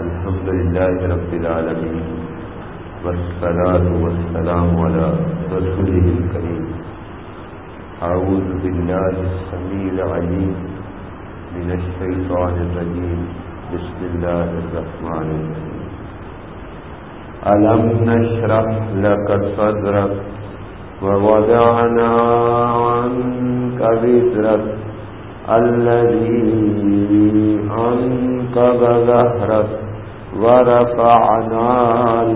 الحمد لله رب العالمين والصلاة والسلام على رسوله الكريم. أعوذ بالله السميع العليم من الشيطان الرجيم. بسم الله الرحمن الرحيم. ألم نشرح لك صدرك ووضعنا عنك بذرك الذي أنقذ ظهرك ورفعنا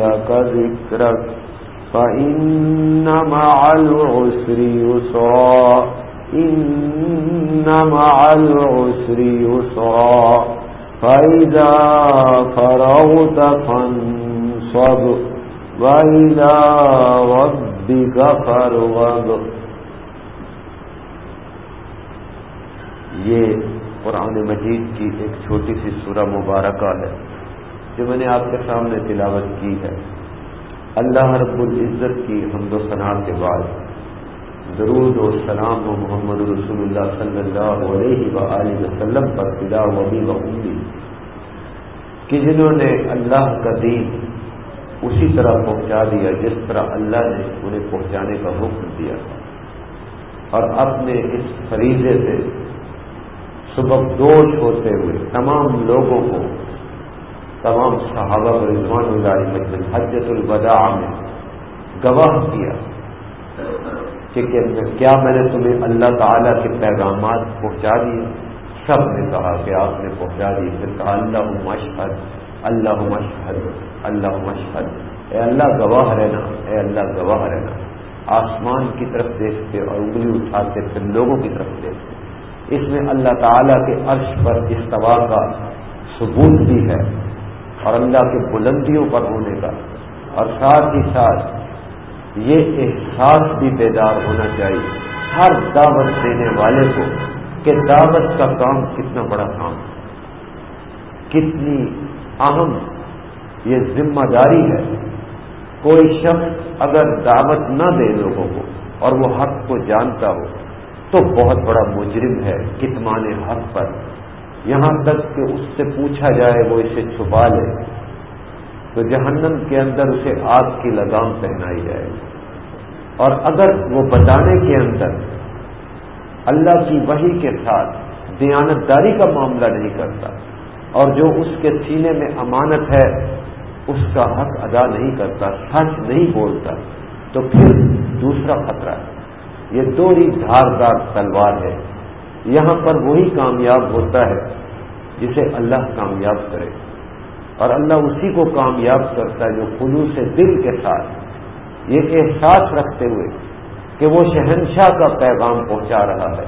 لك ذكرك فإن مع العسر يسرا إن مع العسر يسرا فإذا فرغت فانصب وإلى ربك فرغب یہ قرآن مجید کی ایک چھوٹی سی سورہ مبارکہ ہے۔ جو میں نے آپ کے سامنے تلاوت کی ہے۔ اللہ رب العزت کی حمد و صنع کے بعد درود و سلام و محمد رسول اللہ صلی اللہ علیہ و وسلم پر فدا وبی و امی۔ کہ جنہوں نے اللہ کا دین اسی طرح پہنچا دیا جس طرح اللہ نے انہیں پہنچانے کا حکم دیا۔ اور اپنے اس فریضے سے سبکدوش ہوتے ہوئے تمام لوگوں کو تمام صحابہ رضوان اللہ حجت الوداع میں گواہ کیا کہ کیا میں نے تمہیں اللہ تعالیٰ کے پیغامات پہنچا دیے؟ سب نے کہا کہ آپ نے پہنچا دی پھر کہا اللہ مشہد اللہ مشہد اللہ مشہد اے اللہ، گواہ رہنا۔ اے اللہ، گواہ رہنا۔ آسمان کی طرف دیکھتے اور انگلی اٹھاتے، پھر لوگوں کی طرف دیکھتے۔ اس میں اللہ تعالیٰ کے عرش پر استوا کا ثبوت بھی ہے۔ اور اللہ کے بلندیوں پر ہونے کا اور ساتھ ہی ساتھ یہ احساس بھی بیدار ہونا چاہیے ہر دعوت دینے والے کو کہ دعوت کا کام کتنا بڑا کام کتنی اہم یہ ذمہ داری ہے۔ کوئی شخص اگر دعوت نہ دے لوگوں کو اور وہ حق کو جانتا ہو تو بہت بڑا مجرم ہے۔ کتمان حق پر یہاں تک کہ اس سے پوچھا جائے وہ اسے چھپا لے۔ تو جہنم کے اندر اسے آگ کی لگام پہنائی جائے۔ اور اگر وہ بتانے کے اندر اللہ کی وحی کے ساتھ دیانتداری کا معاملہ نہیں کرتا اور جو اس کے سینے میں امانت ہے، اس کا حق ادا نہیں کرتا، سچ نہیں بولتا، تو پھر دوسرا خطرہ ہے۔ یہ دوری دھاردار تلوار ہے۔ یہاں پر وہی کامیاب ہوتا ہے جسے اللہ کامیاب کرے۔ اور اللہ اسی کو کامیاب کرتا ہے جو خلوص سے دل کے ساتھ یہ احساس رکھتے ہوئے کہ وہ شہنشاہ کا پیغام پہنچا رہا ہے،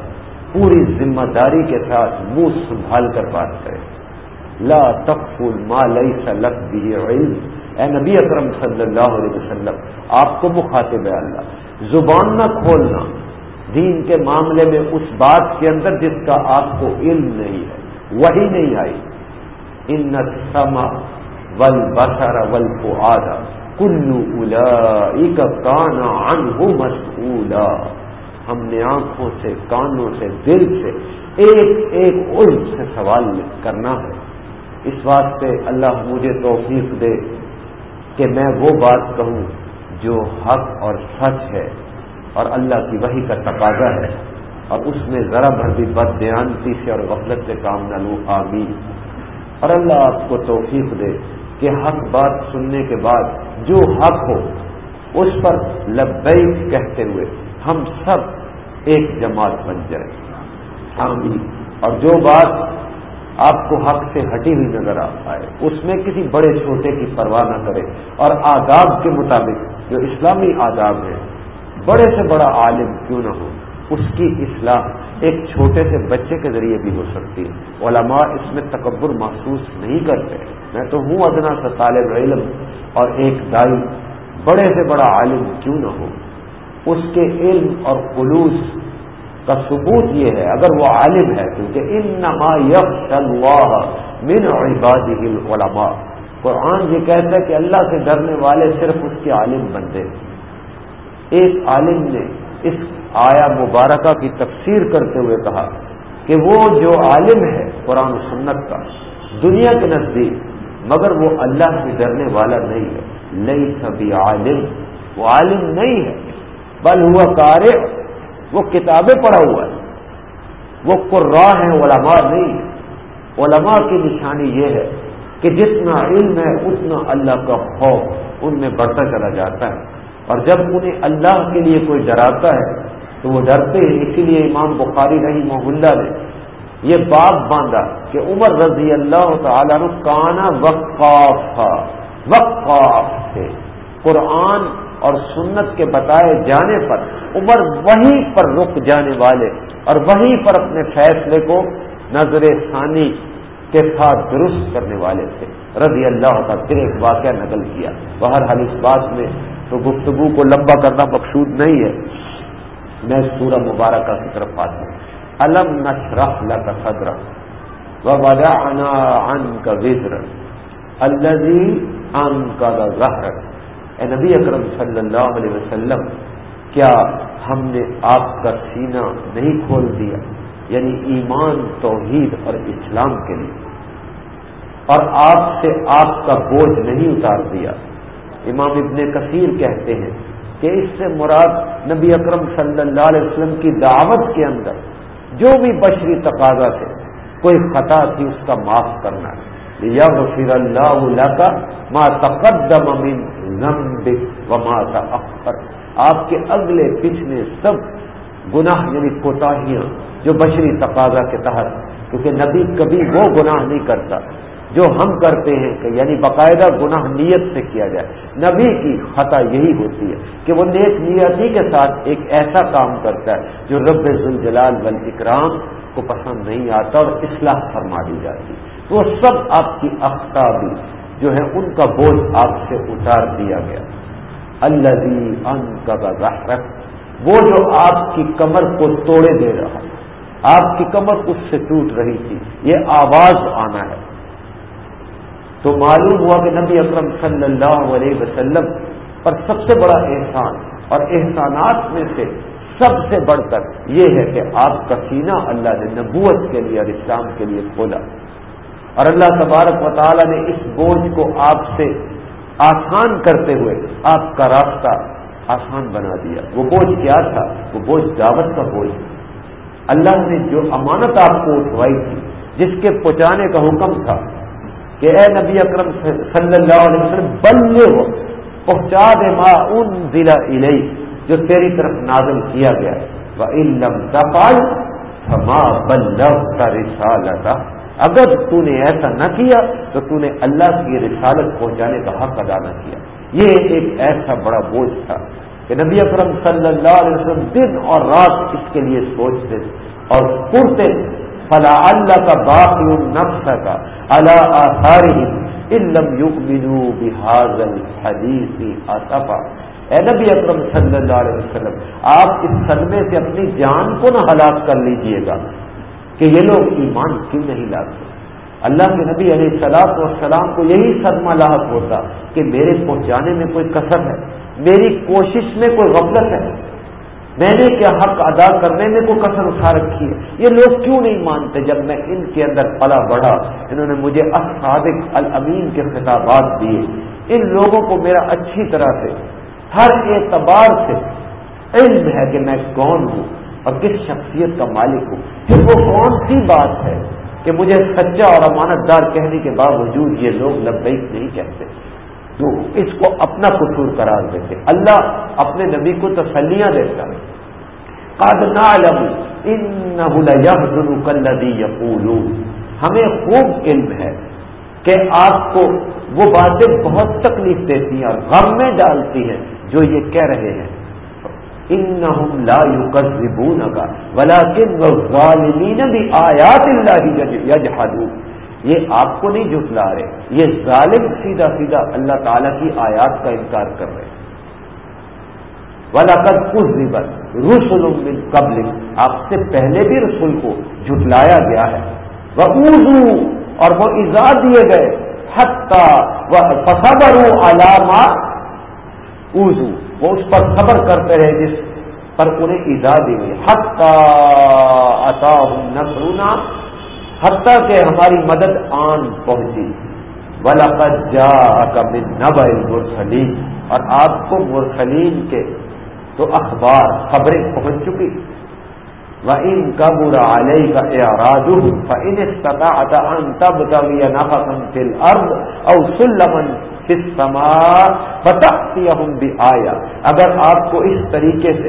پوری ذمہ داری کے ساتھ منہ سنبھال کر بات کرے۔ لا تقفل ما لئی سلق بھی علم۔ اے نبی اکرم صلی اللہ علیہ وسلم، آپ کو مخاطب ہے اللہ۔ زبان نہ کھولنا دین کے معاملے میں اس بات کے اندر جس کا آپ کو علم نہیں ہے وہی نہیں آئی۔ ان سما ول بسر ول کو آدھا کلو الا کانا ان ہم نے آنکھوں سے، کانوں سے، دل سے ایک ایک علم سے سوال کرنا ہے۔ اس واسطے اللہ مجھے توفیق دے کہ میں وہ بات کہوں جو حق اور سچ ہے۔ اور اللہ کی وہی کا تقاضا ہے اور اس میں ذرا بھر بھی بد دیانتی سے اور غفلت سے کام نہ لوں، آمین۔ اور اللہ آپ کو توفیق دے کہ حق بات سننے کے بعد جو حق ہو، اس پر لبیک کہتے ہوئے ہم سب ایک جماعت بن جائیں۔ آمین۔ اور جو بات آپ کو حق سے ہٹی ہوئی نظر آئے اس میں کسی بڑے چھوٹے کی پرواہ نہ کرے۔ اور آداب کے مطابق جو اسلامی آداب ہیں بڑے سے بڑا عالم کیوں نہ ہو؟ اس کی اصلاح ایک چھوٹے سے بچے کے ذریعے بھی ہو سکتی ہے۔ علماء اس میں تکبر محسوس نہیں کرتے۔ میں تو ہوں ادنا سا طالب علم اور ایک دائی۔ بڑے سے بڑا عالم کیوں نہ ہو؟ اس کے علم اور خلوص کا ثبوت یہ ہے، اگر وہ عالم ہے کیونکہ ان نما اللہ من عباد علماء قرآن یہ کہتا ہے کہ اللہ سے ڈرنے والے صرف اس کے عالم بنتے ہیں۔ ایک عالم نے اس آیا مبارکہ کی تفسیر کرتے ہوئے کہا کہ وہ جو عالم ہے قرآن و سنت کا، دنیا کے نزدیک، مگر وہ اللہ سے ڈرنے والا نہیں ہے۔ نہیں سبھی عالم، وہ عالم نہیں ہے، بل ہوا کار وہ کتابیں پڑھا ہوا ہے۔ وہ قرا ہے علماء نہیں ہے۔ علماء کی نشانی یہ ہے کہ جتنا علم ہے، اتنا اللہ کا خوف ان میں بڑھتا چلا جاتا ہے۔ اور جب انہیں اللہ کے لیے کوئی ڈراتا ہے تو وہ ڈرتے ہیں اسی لیے امام بخاری رہی محلہ نے یہ باب باندھا کہ عمر رضی اللہ تعالیٰ کانا وقاف تھا، وقاف تھے۔ قرآن اور سنت کے بتائے جانے پر عمر وہیں پر رک جانے والے اور وہیں پر اپنے فیصلے کو نظر ثانی کے ساتھ درست کرنے والے تھے۔ رضی اللہ کا پھر ایک واقعہ نقل کیا۔ بہرحال اس بات میں تو گفتگو کو لمبا کرنا مقصود نہیں ہے۔ میں سورہ مبارکہ کی طرف آتا ہوں۔ الم نشرح لك صدرك ووضعنا عنك وزرك الذي انقض ظهرك اے نبی اکرم صلی اللہ علیہ وسلم، کیا ہم نے آپ کا سینہ نہیں کھول دیا؟ یعنی ایمان، توحید اور اسلام کے لیے۔ اور آپ سے آپ کا بوجھ نہیں اتار دیا۔ امام ابن کثیر کہتے ہیں کہ اس سے مراد نبی اکرم صلی اللہ علیہ وسلم کی دعوت کے اندر جو بھی بشری تقاضا تھے، کوئی خطا تھی، اس کا معاف کرنا ہے۔ یا فر اللہ کا ماں تقدم امین و ماں اختر آپ کے اگلے پچھلے سب گناہ یعنی کوتاہیاں جو بشری تقاضا کے تحت، کیونکہ نبی کبھی وہ گناہ نہیں کرتا۔ جو ہم کرتے ہیں کہ یعنی باقاعدہ گناہ نیت سے کیا جائے۔ نبی کی خطا یہی ہوتی ہے کہ وہ نیک نیتی کے ساتھ ایک ایسا کام کرتا ہے جو رب ذوالجلال بل اکرام کو پسند نہیں آتا اور اصلاح فرما دی جاتی۔ وہ سب آپ کی اختابی جو ہے ان کا بوجھ آپ سے اتار دیا گیا۔ اللہ ان کا وہ جو آپ کی کمر کو توڑے دے رہا۔ آپ کی کمر اس سے ٹوٹ رہی تھی۔ یہ آواز آنا ہے۔ تو معلوم ہوا کہ نبی اکرم صلی اللہ علیہ وسلم پر سب سے بڑا احسان اور احسانات میں سے سب سے بڑھ کر یہ ہے کہ آپ کا سینہ اللہ نے نبوت کے لیے اور اسلام کے لیے کھولا اور اللہ تبارک و تعالیٰ نے اس بوجھ کو آپ سے آسان کرتے ہوئے آپ کا راستہ آسان بنا دیا۔ وہ بوجھ کیا تھا؟ وہ بوجھ دعوت کا بوجھ اللہ نے جو امانت آپ کو اٹھوائی تھی، جس کے پہنچانے کا حکم تھا کہ اے نبی اکرم صلی اللہ علیہ وسلم بلے ہو پہنچا دے ما ان ضلع علیہ جو تیری طرف نازل کیا گیا وہ علم تفال فما رسالتا اگر تو نے ایسا نہ کیا، تو تو نے اللہ کی رسالت پہنچانے کا حق ادا نہ کیا۔ یہ ایک ایسا بڑا بوجھ تھا کہ نبی اکرم صلی اللہ علیہ وسلم دن اور رات اس کے لیے سوچتے اور پورتے فلا اللہ کا باقی نفس کا اللہ آثار علم بحاظ اطفا اے نبی اکرم صلی اللہ علیہ وسلم، آپ اس صدمے سے اپنی جان کو نہ ہلاک کر لیجیے گا کہ یہ لوگ ایمان کیوں نہیں لاتے؟ اللہ کے نبی علیہ سلاط والسلام کو یہی صدمہ لاحق ہوتا کہ میرے پہنچانے میں کوئی کثر ہے، میری کوشش میں کوئی غفلت ہے۔ میں نے کیا حق ادا کرنے میں کوئی کثر اٹھا رکھی ہے؟ یہ لوگ کیوں نہیں مانتے جب میں ان کے اندر پلا بڑھا؟ انہوں نے مجھے اصادق الامین کے خطابات دیے۔ ان لوگوں کو میرا اچھی طرح سے، ہر اعتبار سے علم ہے کہ میں کون ہوں اور کس شخصیت کا مالک ہوں۔ پھر وہ کون سی بات ہے کہ مجھے سچا اور امانت دار کہنے کے باوجود یہ لوگ لبیک نہیں کہتے؟ تو اس کو اپنا قصور قرار دیتے۔ اللہ اپنے نبی کو تسلیاں دیتا ہے۔ ہمیں خوب علم ہے کہ آپ کو وہ باتیں بہت تکلیف دیتی ہیں اور غم میں ڈالتی ہیں جو یہ کہہ رہے ہیں۔ ان لا یکذبون کا ولیکن والظالمین بھی اللہ یجحدون یہ آپ کو نہیں جھٹلا رہے، یہ ظالم سیدھا سیدھا اللہ تعالی کی آیات کا انکار کر رہے ہیں۔ والا کر کچھ بھی رسول قبل آپ سے پہلے بھی رسول کو جھٹلایا گیا ہے۔ وہ اردو اور وہ ایزا دیے گئے۔ حتہ وہ صبر علامہ اوزو وہ اس پر صبر کرتے رہے جس پر انہیں ایزا دی گئی۔ حتہ عطا نسرونا حتیٰ کہ ہماری مدد آن پہنچی۔ ولاقت جا من نب اور آپ کو مرسلین کے تو اخبار، خبریں پہنچ چکی۔ وہ ان قبر علیہ کا اعراض فإن استطاعت ان تبتغي نفقا في الارض او سلما في السماء فتأتيهم بآية۔ اگر آپ کو اس طریقے سے،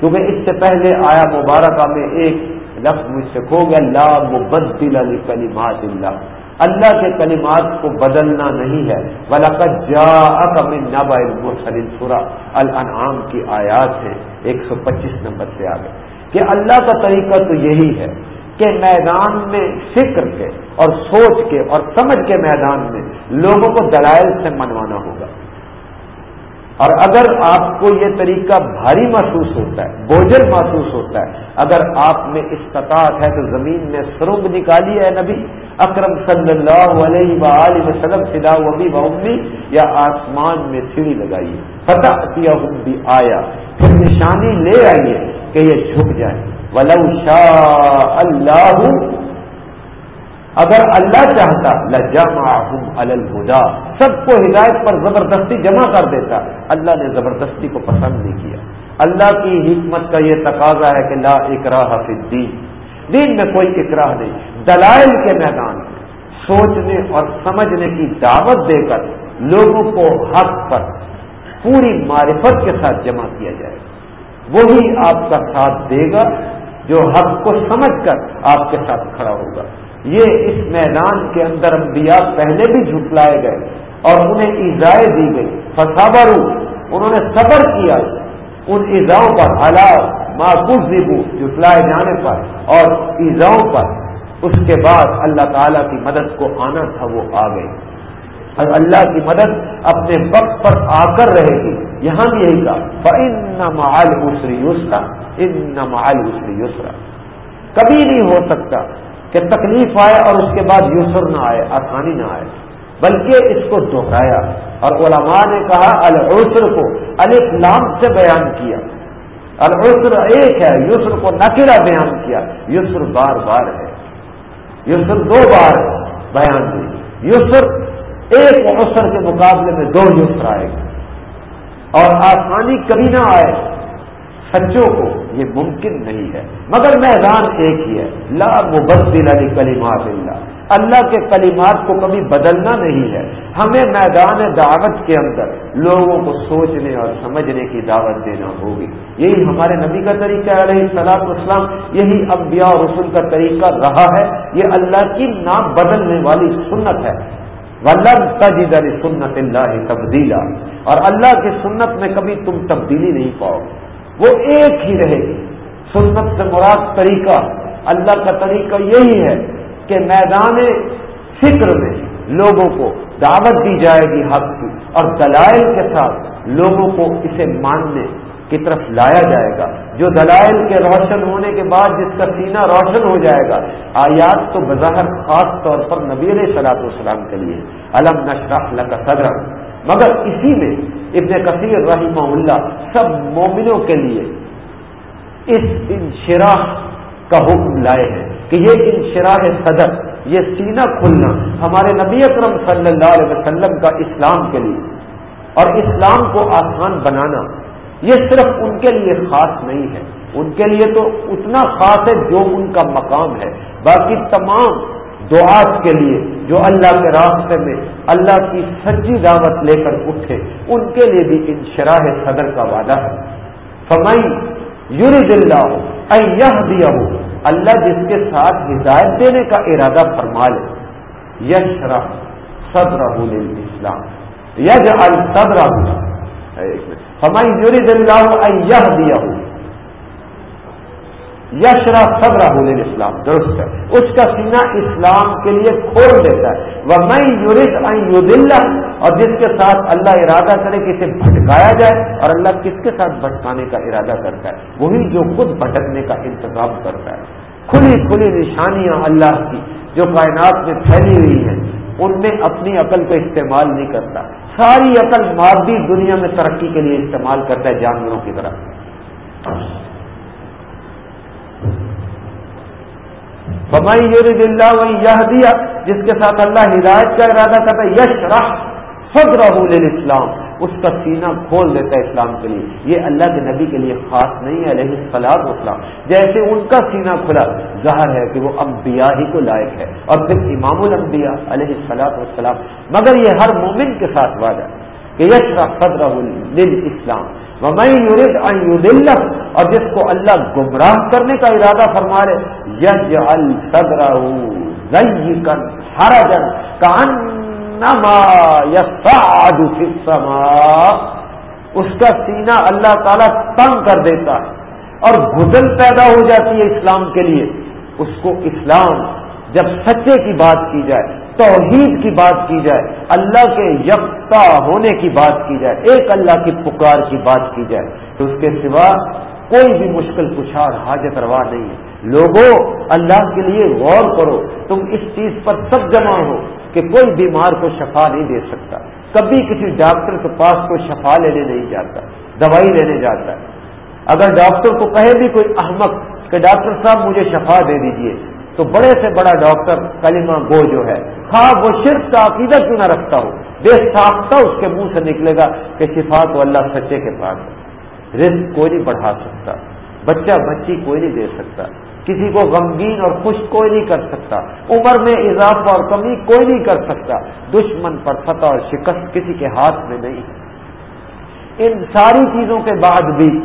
کیونکہ اس سے پہلے آیا مبارکہ میں ایک لفظ مجھ سے کھو گیا، لا مبدل لکلمات اللہ۔ اللہ کے کلمات کو بدلنا نہیں ہے۔ ولاقت جا من نبا المرسل سورہ الانعام کی آیات ہے ایک سو پچیس نمبر سے آگے۔ کہ اللہ کا طریقہ تو یہی ہے کہ میدان میں فکر کے اور سوچ کے اور سمجھ کے میدان میں لوگوں کو دلائل سے منوانا ہوگا۔ اور اگر آپ کو یہ طریقہ بھاری محسوس ہوتا ہے، بوجھل محسوس ہوتا ہے، اگر آپ میں استطاعت ہے تو زمین میں سرنگ نکالی ہے نبی، اکرم صلی اللہ علیہ و وسلم سدا وبی بمی یا آسمان میں سیڑھی لگائیے۔ فتح کیا بھی آیا پھر نشانی لے آئیے کہ یہ جھک جائے ولو شاہ اللہ اگر اللہ چاہتا لجما الدا سب کو ہدایت پر زبردستی جمع کر دیتا، اللہ نے زبردستی کو پسند نہیں کیا۔ اللہ کی حکمت کا یہ تقاضا ہے کہ لا اکراہ فی الدین۔ دین میں کوئی اکراہ نہیں، دلائل کے میدان میں۔ سوچنے اور سمجھنے کی دعوت دے کر لوگوں کو حق پر پوری معرفت کے ساتھ جمع کیا جائے۔ وہی آپ کا ساتھ دے گا جو حق کو سمجھ کر آپ کے ساتھ کھڑا ہوگا۔ یہ اس میدان کے اندر انبیاء پہلے بھی جھٹلائے گئے اور انہیں ایزائیں دی گئی۔ فسابرو انہوں نے صبر کیا۔ ان ایزاؤں پر حالات معقوف دیبو جھٹلائے جانے پر اور ایزاؤں پر۔ اس کے بعد اللہ تعالی کی مدد کو آنا تھا، وہ آ گئی اور اللہ کی مدد اپنے وقت پر آ کر رہے گی۔ یہاں بھی یہی کہا ان مال اسری یسرا ان مال اسری یسرا کبھی نہیں ہو سکتا کہ تکلیف آئے اور اس کے بعد یسر نہ آئے، آسانی نہ آئے۔ بلکہ اس کو دوہرایا اور علماء نے کہا، العسر کو الف لام سے بیان کیا۔ العسر ایک ہے، یسر کو نکرا بیان کیا۔ یسر بار بار ہے۔ یسر دو بار بیان ہوئی۔ یسر ایک عسر کے مقابلے میں دو یسر آئے۔ گا اور آسانی کبھی نہ آئے۔ سچوں کو یہ ممکن نہیں ہے۔ مگر میدان ایک ہی ہے۔ لا مبدل علی کلیمات اللہ۔ اللہ کے کلمات کو کبھی بدلنا نہیں ہے۔ ہمیں میدان دعوت کے اندر لوگوں کو سوچنے اور سمجھنے کی دعوت دینا ہوگی۔ یہی ہمارے نبی کا طریقہ علیہ سلام اسلام یہی انبیاء اور رسول کا طریقہ رہا ہے۔ یہ اللہ کی نام بدلنے والی سنت ہے۔ ولم تجد علی سنت اللہ تبدیلا۔ اور اللہ کی سنت میں کبھی تم تبدیلی نہیں پاؤ۔ گے وہ ایک ہی رہے۔ گی سنت سے مراد طریقہ، اللہ کا طریقہ یہی ہے کہ میدان فکر میں لوگوں کو دعوت دی جائے گی حق کی اور دلائل کے ساتھ لوگوں کو اسے ماننے کی طرف لایا جائے گا۔ جو دلائل کے روشن ہونے کے بعد جس کا سینہ روشن ہو جائے گا، آیات تو بظاہر خاص طور پر نبی علیہ صلاح والسلام کے لیے۔ علم نشرح اللہ کا صدر مگر اسی میں ابن کثیر رحمہ اللہ، سب مومنوں کے لیے اس انشراح کا حکم لائے ہیں کہ یہ انشراح صدر، یہ سینہ کھلنا ہمارے نبی اکرم صلی اللہ علیہ وسلم کا اسلام کے لیے اور اسلام کو آسان بنانا، یہ صرف ان کے لیے خاص نہیں ہے۔ ان کے لیے تو اتنا خاص ہے جو ان کا مقام ہے، باقی تمام دعات کے لیے جو اللہ کے راستے میں اللہ کی سچی دعوت لے کر اٹھے، ان کے لیے بھی انشراح صدر کا وعدہ ہے۔ فمائی یور دلہ ہو دیا ہو اللہ جس کے ساتھ ہدایت دینے کا ارادہ فرما لے یش رح صدر اسلام یج الصدر فمائی یور دلہ دیا ہو یشرا صبر اسلام درست ہے۔ اس کا سینہ اسلام کے لیے کھول دیتا ہے۔ وہ میں یورد اور جس کے ساتھ اللہ ارادہ کرے کہ اسے بھٹکایا جائے، اور اللہ کس کے ساتھ بھٹکانے کا ارادہ کرتا ہے؟ وہی جو خود بھٹکنے کا انتظام کرتا ہے۔ کھلی کھلی نشانیاں اللہ کی جو کائنات میں پھیلی ہوئی ہیں، ان میں اپنی عقل کو استعمال نہیں کرتا۔ ساری عقل مادی دنیا میں ترقی کے لیے استعمال کرتا ہے جانوروں کی طرح بمائی یورد اللہ وہی یہ دیا جس کے ساتھ اللہ ہدایت کا ارادہ کرتا ہے یش رخ خود رحول اسلام اس کا سینہ کھول دیتا ہے اسلام کے لیے۔ یہ اللہ کے نبی کے لیے خاص نہیں ہے، علیہ السلام اسلام۔ جیسے ان کا سینہ کھلا، ظاہر ہے کہ وہ انبیاء ہی کو لائق ہے۔ اور پھر امام الانبیاء علیہ السلام والسلام مگر یہ ہر مومن کے ساتھ وعدہ کہ یش صدر اسلام ومئی اور جس کو اللہ گمراہ کرنے کا ارادہ فرما رہے یج الصدر ہر جن کا اس کا سینہ اللہ تعالیٰ تنگ کر دیتا ہے اور گھٹن پیدا ہو جاتی ہے اسلام کے لیے۔ اس کو اسلام جب سچے کی بات کی جائے توحید کی بات کی جائے، اللہ کے یکتا ہونے کی بات کی جائے، ایک اللہ کی پکار کی بات کی جائے، تو اس کے سوا کوئی بھی مشکل کچھار حاجت روا نہیں ہے۔ لوگوں، اللہ کے لیے غور کرو، تم اس چیز پر سب جمع ہو کہ کوئی بیمار کو شفا نہیں دے سکتا۔ کبھی کسی ڈاکٹر کے پاس کوئی شفا لینے نہیں جاتا، دوائی لینے جاتا۔ ہے اگر ڈاکٹر کو کہے بھی کوئی احمد کہ ڈاکٹر صاحب مجھے شفا دے دیجیے تو بڑے سے بڑا ڈاکٹر کلمہ گو جو ہے ہاں وہ صرف کا عقیدہ کیوں نہ رکھتا ہو؟ بے ساختہ اس کے منہ سے نکلے گا کہ شفا تو اللہ سچے کے پاس ہے۔ رزق کوئی نہیں بڑھا سکتا۔ بچہ بچی کوئی نہیں دے سکتا۔ کسی کو غمگین اور خوش کوئی نہیں کر سکتا۔ عمر میں اضافہ اور کمی کوئی نہیں کر سکتا۔ دشمن پر فتح اور شکست کسی کے ہاتھ میں نہیں۔ ان ساری چیزوں کے بعد بھی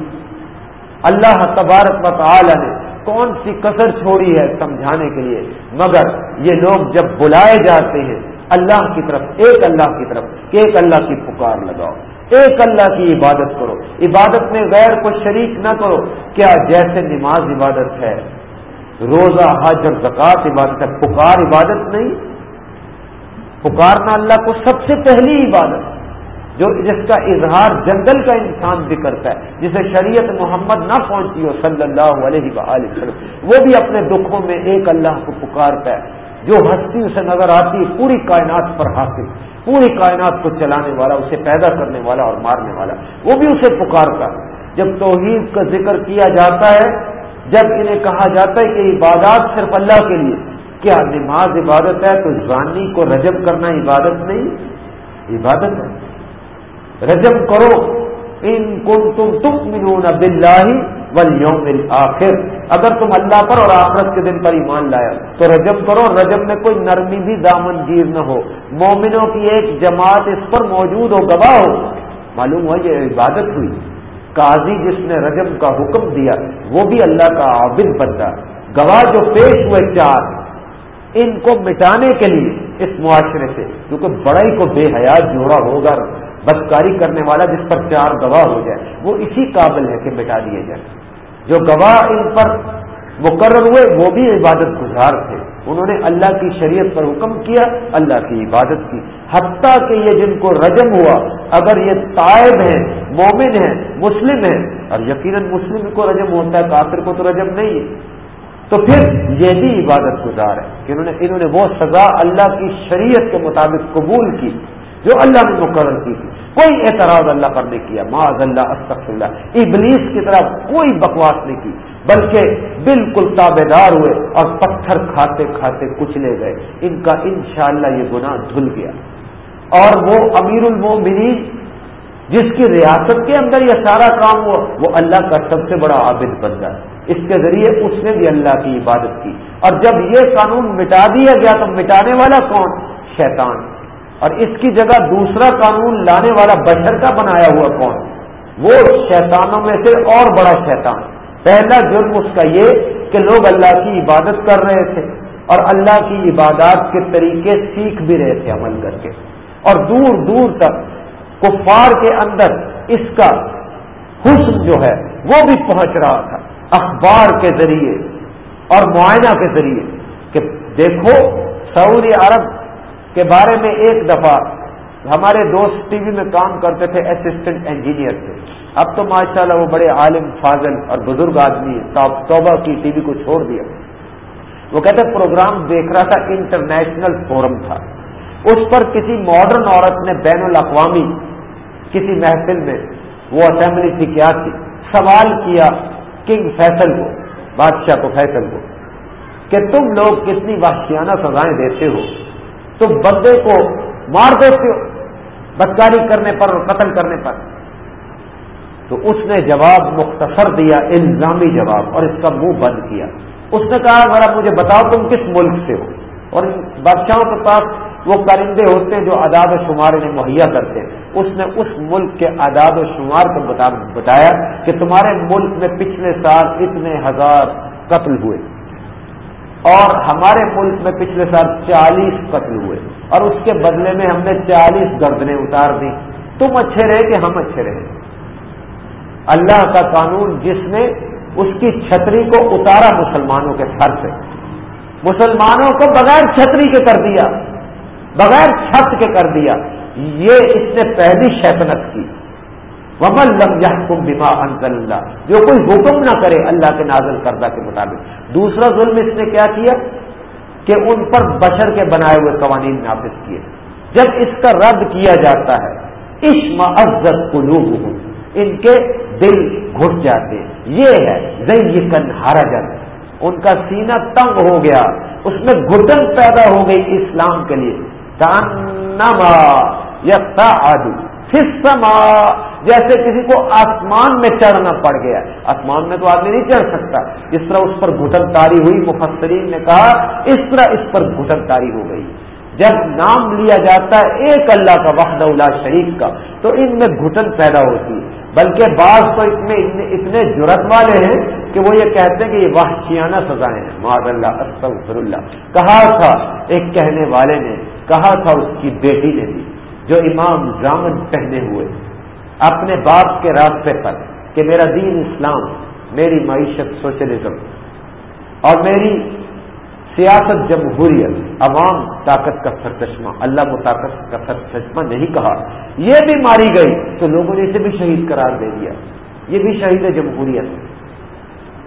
اللہ تبارک و تعالی نے کون سی کسر چھوڑی ہے سمجھانے کے لیے؟ مگر یہ لوگ جب بلائے جاتے ہیں، اللہ کی طرف، ایک اللہ کی طرف، ایک اللہ کی پکار لگاؤ، ایک اللہ کی عبادت کرو۔ عبادت میں غیر کو شریک نہ کرو۔ کیا جیسے نماز عبادت ہے، روزہ، حج اور زکات عبادت ہے، پکار عبادت نہیں؟ پکارنا اللہ کو سب سے پہلی عبادت۔ جو جس کا اظہار جنگل کا انسان بھی کرتا ہے، جسے شریعت محمد نہ پہنچی ہو، صلی اللہ علیہ وسلم، وہ بھی اپنے دکھوں میں ایک اللہ کو پکارتا ہے، جو ہستی اسے نظر آتی ہے، پوری کائنات پر حاصل، پوری کائنات کو چلانے والا، اسے پیدا کرنے والا اور مارنے والا، وہ بھی اسے پکارتا ہے۔ جب توحید کا ذکر کیا جاتا ہے، جب انہیں کہا جاتا ہے کہ عبادات صرف اللہ کے لیے، کیا نماز عبادت ہے؟ تو زانی کو رجب کرنا عبادت نہیں، عبادت ہے۔ رجب کرو۔ ان کو تم تم ملون بلاہی یوم آخر اگر تم اللہ پر اور آخرت کے دن پر ایمان لایا تو رجب کرو۔ رجب میں کوئی نرمی بھی دامن گیر نہ ہو۔ مومنوں کی ایک جماعت اس پر موجود ہو، گواہ ہو۔ معلوم ہو یہ عبادت ہوئی۔ قاضی جس نے رجم کا حکم دیا، وہ بھی اللہ کا عابد بنتا گواہ جو پیش ہوئے چار، ان کو مٹانے کے لیے اس معاشرے سے، کیونکہ بڑائی کو بے حیات جوڑا ہوگا۔ بدکاری کرنے والا جس پر چار گواہ ہو جائے، وہ اسی قابل ہے کہ مٹا دیے جائے جو گواہ ان پر مقرر ہوئے، وہ بھی عبادت گزار تھے۔ انہوں نے اللہ کی شریعت پر حکم کیا، اللہ کی عبادت کی۔ حتیٰ کہ یہ جن کو رجم ہوا، اگر یہ طائب ہیں، مومن ہیں، مسلم ہیں، اور یقیناً مسلم کو رجم ہوتا ہے، کافر کو تو رجم نہیں ہے۔ تو پھر یہ بھی عبادت گزار ہے کہ انہوں نے انہوں نے وہ سزا اللہ کی شریعت کے مطابق قبول کی، جو اللہ نے مقرر کی تھی۔ کوئی اعتراض اللہ پر نہیں کیا، معاذ اللہ استغفر اللہ ابلیس کی طرف کوئی بکواس نہیں کی، بلکہ بالکل تابے دار ہوئے اور پتھر کھاتے کھاتے کچلے گئے۔ ان کا انشاءاللہ یہ گناہ دھل گیا۔ اور وہ امیر المومنین، جس کی ریاست کے اندر یہ سارا کام ہوا، وہ اللہ کا سب سے بڑا عابد بندہ ہے اس کے ذریعے اس نے بھی اللہ کی عبادت کی۔ اور جب یہ قانون مٹا دیا گیا تو مٹانے والا کون؟ شیطان۔ اور اس کی جگہ دوسرا قانون لانے والا بشر کا بنایا ہوا کون؟ وہ شیطانوں میں سے اور بڑا شیطان۔ پہلا جرم اس کا یہ کہ لوگ اللہ کی عبادت کر رہے تھے اور اللہ کی عبادات کے طریقے سیکھ بھی رہے تھے عمل کر کے۔ اور دور دور تک کفار کے اندر اس کا حسن جو ہے وہ بھی پہنچ رہا تھا۔ اخبار کے ذریعے اور معائنہ کے ذریعے کہ دیکھو سعودی عرب کے بارے میں ایک دفعہ ہمارے دوست ٹی وی میں کام کرتے تھے اسسٹنٹ انجینئر تھے اب تو ماشاءاللہ وہ بڑے عالم، فاضل اور بزرگ آدمی توبہ کی ٹی وی کو چھوڑ دیا۔ وہ کہتے پروگرام دیکھ رہا تھا انٹرنیشنل فورم تھا۔ اس پر کسی ماڈرن عورت نے بین الاقوامی کسی محفل میں وہ اسمبلی تھی، کیا تھی؟ سوال کیا کنگ فیصل کو، بادشاہ کو فیصل کو، کہ تم لوگ کتنی وحشیانہ سزائیں دیتے ہو؟ تم بندے کو مار دیتے ہو، بدکاری کرنے پر اور قتل کرنے پر۔ تو اس نے جواب مختصر دیا، الزامی جواب، اور اس کا منہ بند کیا۔ اس نے کہا، ذرا مجھے بتاؤ تم کس ملک سے ہو؟ اور بادشاہوں کے پاس وہ کرندے ہوتے ہیں جو آداد و شمار انہیں مہیا کرتے ہیں۔ اس نے اس ملک کے آداد و شمار کو بتایا کہ تمہارے ملک میں پچھلے سال اتنے ہزار قتل ہوئے۔ اور ہمارے ملک میں پچھلے سال چالیس قتل ہوئے اور اس کے بدلے میں ہم نے چالیس گردنیں اتار دی تم اچھے رہے کہ ہم اچھے رہے؟ اللہ کا قانون جس نے اس کی چھتری کو اتارا مسلمانوں کے سر سے۔ مسلمانوں کو بغیر چھتری کے کر دیا، بغیر چھت کے کر دیا۔ یہ اس نے پہلی شیطنت کی۔ ومن لم يحكم بما انزل اللہ جو کوئی حکم نہ کرے اللہ کے نازل کردہ کے مطابق۔ دوسرا ظلم اس نے کیا کیا؟ کہ ان پر بشر کے بنائے ہوئے قوانین نافذ کیے۔ جب اس کا رد کیا جاتا ہے عشم عزت قلوب ان کے دل گھٹ جاتے یہ ہے زئی کن ہارا ان کا سینہ تنگ ہو گیا۔ اس میں گھٹن پیدا ہو گئی اسلام کے لیے۔ سما جیسے کسی کو آسمان میں چڑھنا پڑ گیا۔ آسمان میں تو آدمی نہیں چڑھ سکتا۔ جس طرح اس پر گھٹن تاری ہوئی، مفسرین نے کہا، اس طرح اس پر گھٹن تاری ہو گئی۔ جب نام لیا جاتا ہے ایک اللہ کا وحد اللہ شریف کا، تو ان میں گھٹن پیدا ہوتی ہے۔ بلکہ بعض تو اتنے اتنے جرت والے ہیں کہ وہ یہ کہتے ہیں کہ یہ وحشیانہ سزائیں ہیں معذ اللہ، استغفر اللہ۔ کہا تھا ایک کہنے والے نے، کہا تھا اس کی بیٹی نے بھی۔ جو امام جامن پہنے ہوئے، اپنے باپ کے راستے پر کہ میرا دین اسلام، میری معیشت سوشلزم اور میری سیاست جمہوریت، عوام طاقت کا سرچشمہ، اللہ طاقت کا سرچشمہ نہیں کہا۔ یہ بھی ماری گئی تو لوگوں نے اسے بھی شہید قرار دے دیا۔ یہ بھی شہید ہے جمہوریت۔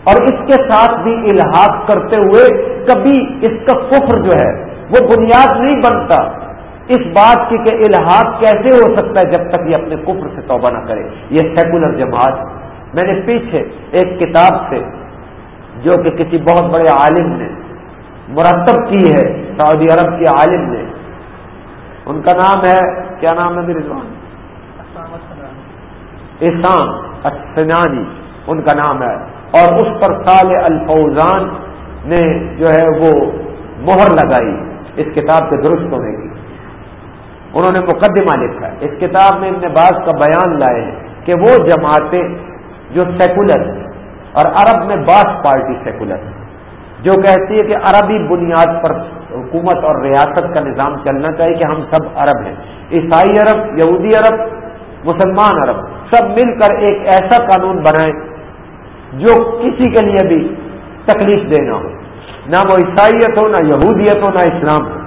اور اس کے ساتھ بھی الحاق کرتے ہوئے کبھی اس کا کفر جو ہے وہ بنیاد نہیں بنتا۔ اس بات کی کہ الحاق کیسے ہو سکتا ہے جب تک یہ اپنے کفر سے توبہ نہ کرے؟ یہ سیکولر جماعت میں نے پیچھے ایک کتاب سے، جو کہ کسی بہت بڑے عالم نے مرتب کی ہے، سعودی عرب کے عالم نے، ان کا نام ہے، کیا نام ہے رضوان احسان اسنانی ان کا نام ہے۔ اور اس پر سال الفوزان نے جو ہے وہ مہر لگائی اس کتاب کے درست ہونے کی۔ انہوں نے مقدمہ لکھا ہے۔ اس کتاب میں ابن باز کا بیان لائے ہیں کہ وہ جماعتیں جو سیکولر اور عرب میں باس پارٹی سیکولر جو کہتی ہے کہ عربی بنیاد پر حکومت اور ریاست کا نظام چلنا چاہیے کہ ہم سب عرب ہیں۔ عیسائی عرب، یہودی عرب، مسلمان عرب، سب مل کر ایک ایسا قانون بنائیں جو کسی کے لیے بھی تکلیف دینا ہو۔ نہ وہ عیسائیت ہو، نہ یہودیت ہو، نہ اسلام ہو،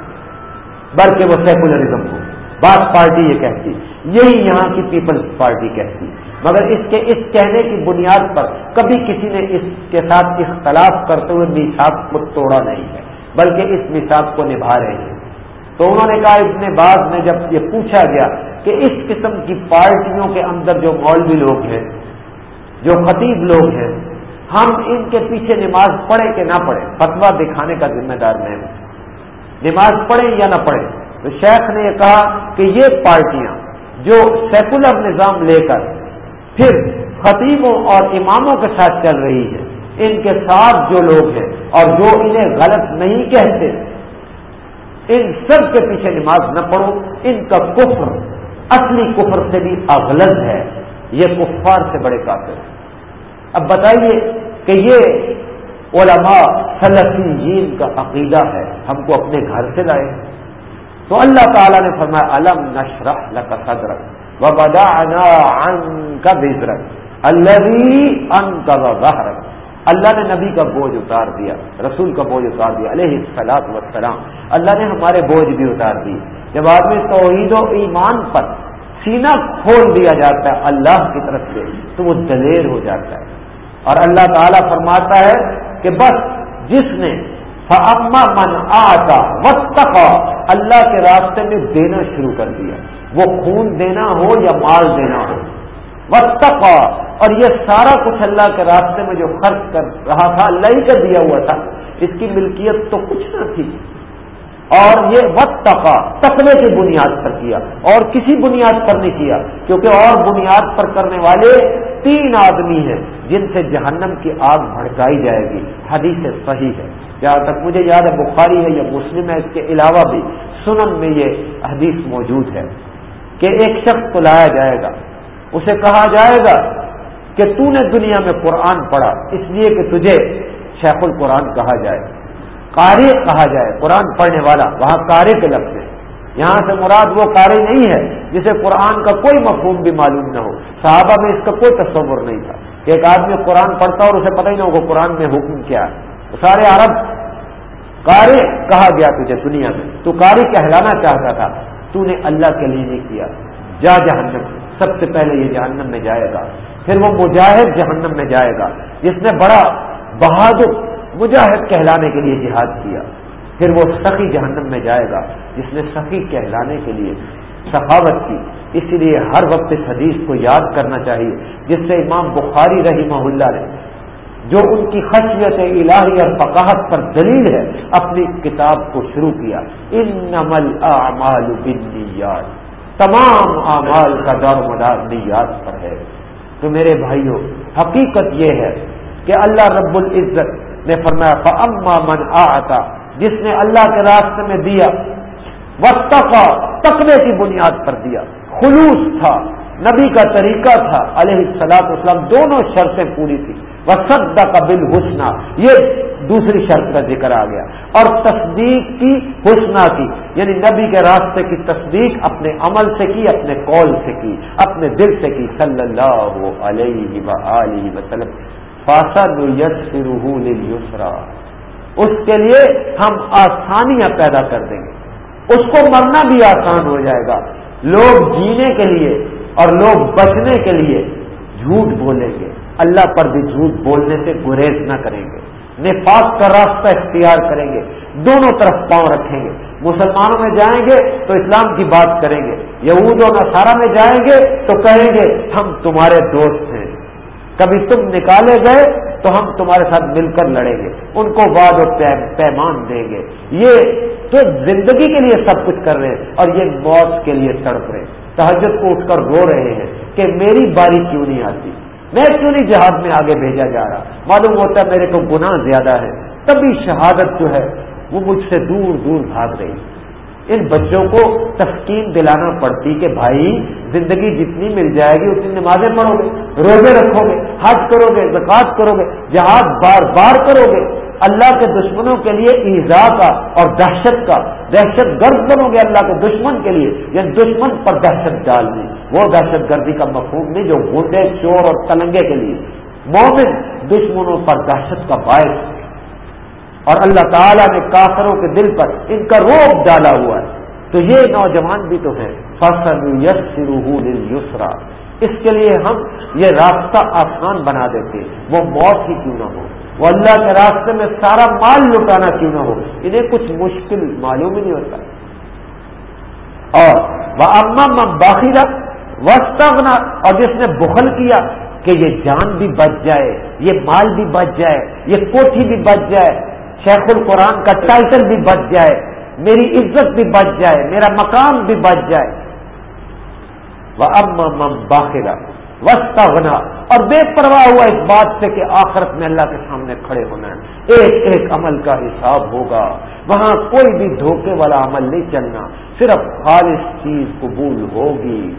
بلکہ وہ سیکولرزم ہو۔ بات پارٹی یہ کہتی، یہی یہاں کی پیپلز پارٹی کہتی۔ مگر اس کے، اس کہنے کی بنیاد پر کبھی کسی نے اس کے ساتھ اختلاف کرتے ہوئے میساک کو توڑا نہیں ہے، بلکہ اس میساک کو نبھا رہے ہیں۔ تو انہوں نے کہا اتنے بعد میں جب یہ پوچھا گیا کہ اس قسم کی پارٹیوں کے اندر جو مولوی لوگ ہیں، جو خطیب لوگ ہیں، ہم ان کے پیچھے نماز پڑھیں کہ نہ پڑھیں؟ فتوا دکھانے کا ذمہ دار میں ہوں۔ نماز پڑھیں یا نہ پڑھیں؟ تو شیخ نے یہ کہا کہ یہ پارٹیاں جو سیکولر نظام لے کر پھر خطیبوں اور اماموں کے ساتھ چل رہی ہے ان کے ساتھ جو لوگ ہیں اور جو انہیں غلط نہیں کہتے، ان سب کے پیچھے نماز نہ پڑھو، ان کا کفر، اصلی کفر سے بھی اغلط ہے۔ یہ کفار سے بڑے کافر ہیں۔ اب بتائیے کہ یہ علماء سلفی جین کا عقیدہ ہے، ہم کو اپنے گھر سے لائے تو اللہ تعالیٰ نے فرمایا علم نشرح لك صدرك وبدعنا عنك بذرك الذي انقض ظهرك اللہ نے نبی کا بوجھ اتار دیا، رسول کا بوجھ اتار دیا، علیہ السلاط وسلام اللہ نے ہمارے بوجھ بھی اتار دی جب آدمی توحید و ایمان پر سینہ کھول دیا جاتا ہے اللہ کی طرف سے، تو وہ دلیر ہو جاتا ہے۔ اور اللہ تعالیٰ فرماتا ہے کہ بس جس نے من آتا وقت اللہ کے راستے میں دینا شروع کر دیا۔ وہ خون دینا ہو یا مال دینا ہو۔ وقت اور یہ سارا کچھ اللہ کے راستے میں جو خرچ کر رہا تھا، اللہ ہی کا دیا ہوا تھا۔ اس کی ملکیت تو کچھ نہ تھی۔ اور یہ وقت تقا تقوی کی بنیاد پر کیا۔ اور کسی بنیاد پر نہیں کیا۔ کیونکہ اور بنیاد پر کرنے والے تین آدمی ہیں، جن سے جہنم کی آگ بھڑکائی جائے گی۔ حدیث صحیح ہے۔ جہاں تک مجھے یاد ہے، بخاری ہے یا مسلم ہے، اس کے علاوہ بھی سنن میں یہ حدیث موجود ہے کہ ایک شخص کو لایا جائے گا۔ اسے کہا جائے گا کہ تو نے دنیا میں قرآن پڑھا، اس لیے کہ تجھے شیخ القرآن کہا جائے۔ قاری کہا جائے، قرآن پڑھنے والا، وہاں قاری کے لفظ ہے یہاں سے مراد وہ قاری نہیں ہے جسے قرآن کا کوئی مفہوم بھی معلوم نہ ہو۔ صحابہ میں اس کا کوئی تصور نہیں تھا کہ ایک آدمی قرآن پڑھتا اور اسے پتہ ہی نہ ہوگا قرآن میں حکم کیا ہے۔ سارے عرب قاری کہا گیا تجھے دنیا میں۔ تو قاری کہلانا چاہتا تھا۔ تو نے اللہ کے لیے نہیں کیا۔ جا جہنم۔ سب سے پہلے یہ جہنم میں جائے گا۔ پھر وہ مجاہد جہنم میں جائے گا۔ جس نے بڑا بہادر مجاہد کہلانے کے لیے جہاد کیا۔ پھر وہ سخی جہنم میں جائے گا۔ جس نے سخی کہلانے کے لیے سخاوت کی۔ اسی لیے ہر وقت اس حدیث کو یاد کرنا چاہیے۔ جس سے امام بخاری رہی اللہ نے جو ان کی خشیت الہی اور فقاہت پر دلیل ہے، اپنی کتاب کو شروع کیا۔ ان نمل اعمال بنیاد تمام اعمال کا دار و مدار نیات پر ہے۔ تو میرے بھائیوں حقیقت یہ ہے کہ اللہ رب العزت نے فرمایا اما من آتا جس نے اللہ کے راستے میں دیا وقفا تقوی کی بنیاد پر دیا۔ خلوص تھا، نبی کا طریقہ تھا۔ علیہ السلاط اسلام دونوں شرطیں پوری تھی وہ سدا کا بل حسنا یہ دوسری شرط کا ذکر آ گیا۔ اور تصدیق کی حسنا کی یعنی نبی کے راستے کی تصدیق اپنے عمل سے کی، اپنے قول سے کی، اپنے دل سے کی۔ صلی اللہ علیہ وسلم۔ یسرا اس کے لیے ہم آسانیاں پیدا کر دیں گے۔ اس کو مرنا بھی آسان ہو جائے گا۔ لوگ جینے کے لیے اور لوگ بچنے کے لیے جھوٹ بولیں گے۔ اللہ پر بھی جھوٹ بولنے سے گریز نہ کریں گے۔ نفاق کا راستہ اختیار کریں گے۔ دونوں طرف پاؤں رکھیں گے۔ مسلمانوں میں جائیں گے تو اسلام کی بات کریں گے۔ یہود و نصارہ میں جائیں گے تو کہیں گے، ہم تمہارے دوست ہیں۔ کبھی تم نکالے گئے تو ہم تمہارے ساتھ مل کر لڑیں گے۔ ان کو واد و پیمان دیں گے۔ یہ تو زندگی کے لیے سب کچھ کر رہے ہیں اور یہ موت کے لیے تڑپ رہے ہیں۔ تحجد کو اٹھ کر رو رہے ہیں کہ میری باری کیوں نہیں آتی؟ میں کیوں نہیں جہاد میں آگے بھیجا جا رہا؟ معلوم ہوتا ہے میرے کو گناہ زیادہ ہے تبھی شہادت جو ہے وہ مجھ سے دور دور بھاگ رہی ان بچوں کو تسکین دلانا پڑتی کہ بھائی زندگی جتنی مل جائے گی اتنی نمازیں پڑھو گے، روزے رکھو گے، حج کرو گے زکات کرو گے، جہاد بار بار کرو گے۔ اللہ کے دشمنوں کے لیے ایزا کا اور دہشت کا، دہشت گرد بنو گے اللہ کے دشمن کے لیے۔ یعنی دشمن پر دہشت ڈالنی وہ دہشت گردی کا مفہوم نہیں جو گنڈے چور اور تلنگے کے لیے۔ مومن دشمنوں پر دہشت کا باعث اور اللہ تعالیٰ نے کافروں کے دل پر ان کا روپ ڈالا ہوا ہے۔ تو یہ نوجوان بھی تو ہے فصل یس یسرا اس کے لیے ہم یہ راستہ آسان بنا دیتے وہ موت ہی کیوں نہ ہو؟ وہ اللہ کے راستے میں سارا مال لٹانا کیوں نہ ہو؟ انہیں کچھ مشکل معلوم ہی نہیں ہوتا۔ اور وہ اما باخیرہ وسطنا اور جس نے بخل کیا کہ یہ جان بھی بچ جائے، یہ مال بھی بچ جائے، یہ کوٹھی بھی بچ جائے شیخ القرآن کا ٹائٹل بھی بچ جائے، میری عزت بھی بچ جائے، میرا مقام بھی بچ جائے۔ وہ ام باخرہ وسطہ ہونا اور بے پرواہ ہوا اس بات سے کہ آخرت میں اللہ کے سامنے کھڑے ہونا ہے۔ ایک ایک عمل کا حساب ہوگا۔ وہاں کوئی بھی دھوکے والا عمل نہیں چلنا، صرف خالص چیز قبول ہوگی۔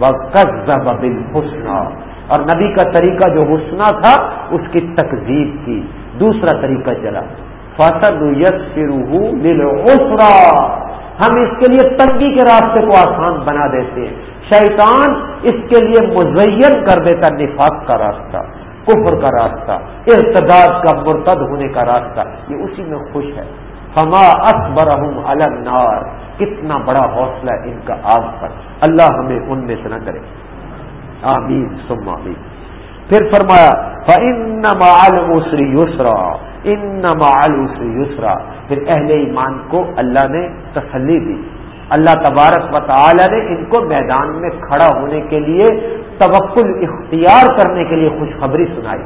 وہ قزب بل حسنا اور نبی کا طریقہ جو حسنا تھا، اس کی تقزیب کی۔ دوسرا طریقہ چلا۔ فصل یس ہم اس کے لیے تنگی کے راستے کو آسان بنا دیتے ہیں۔ شیطان اس کے لیے مزین کر دیتا، نفاق کا راستہ، کفر کا راستہ، ارتداد کا مرتد ہونے کا راستہ۔ یہ اسی میں خوش ہے۔ ہما اکبرحم النار۔ کتنا بڑا حوصلہ ان کا آگ پر۔ اللہ ہمیں ان میں سے نہ کرے۔ آمین سم آمین۔ پھر فرمایا یسرا ان یسرا پھر اہل ایمان کو اللہ نے تسلی دی. اللہ تبارک و تعالی نے ان کو میدان میں کھڑا ہونے کے لیے توکل اختیار کرنے کے لیے خوشخبری سنائی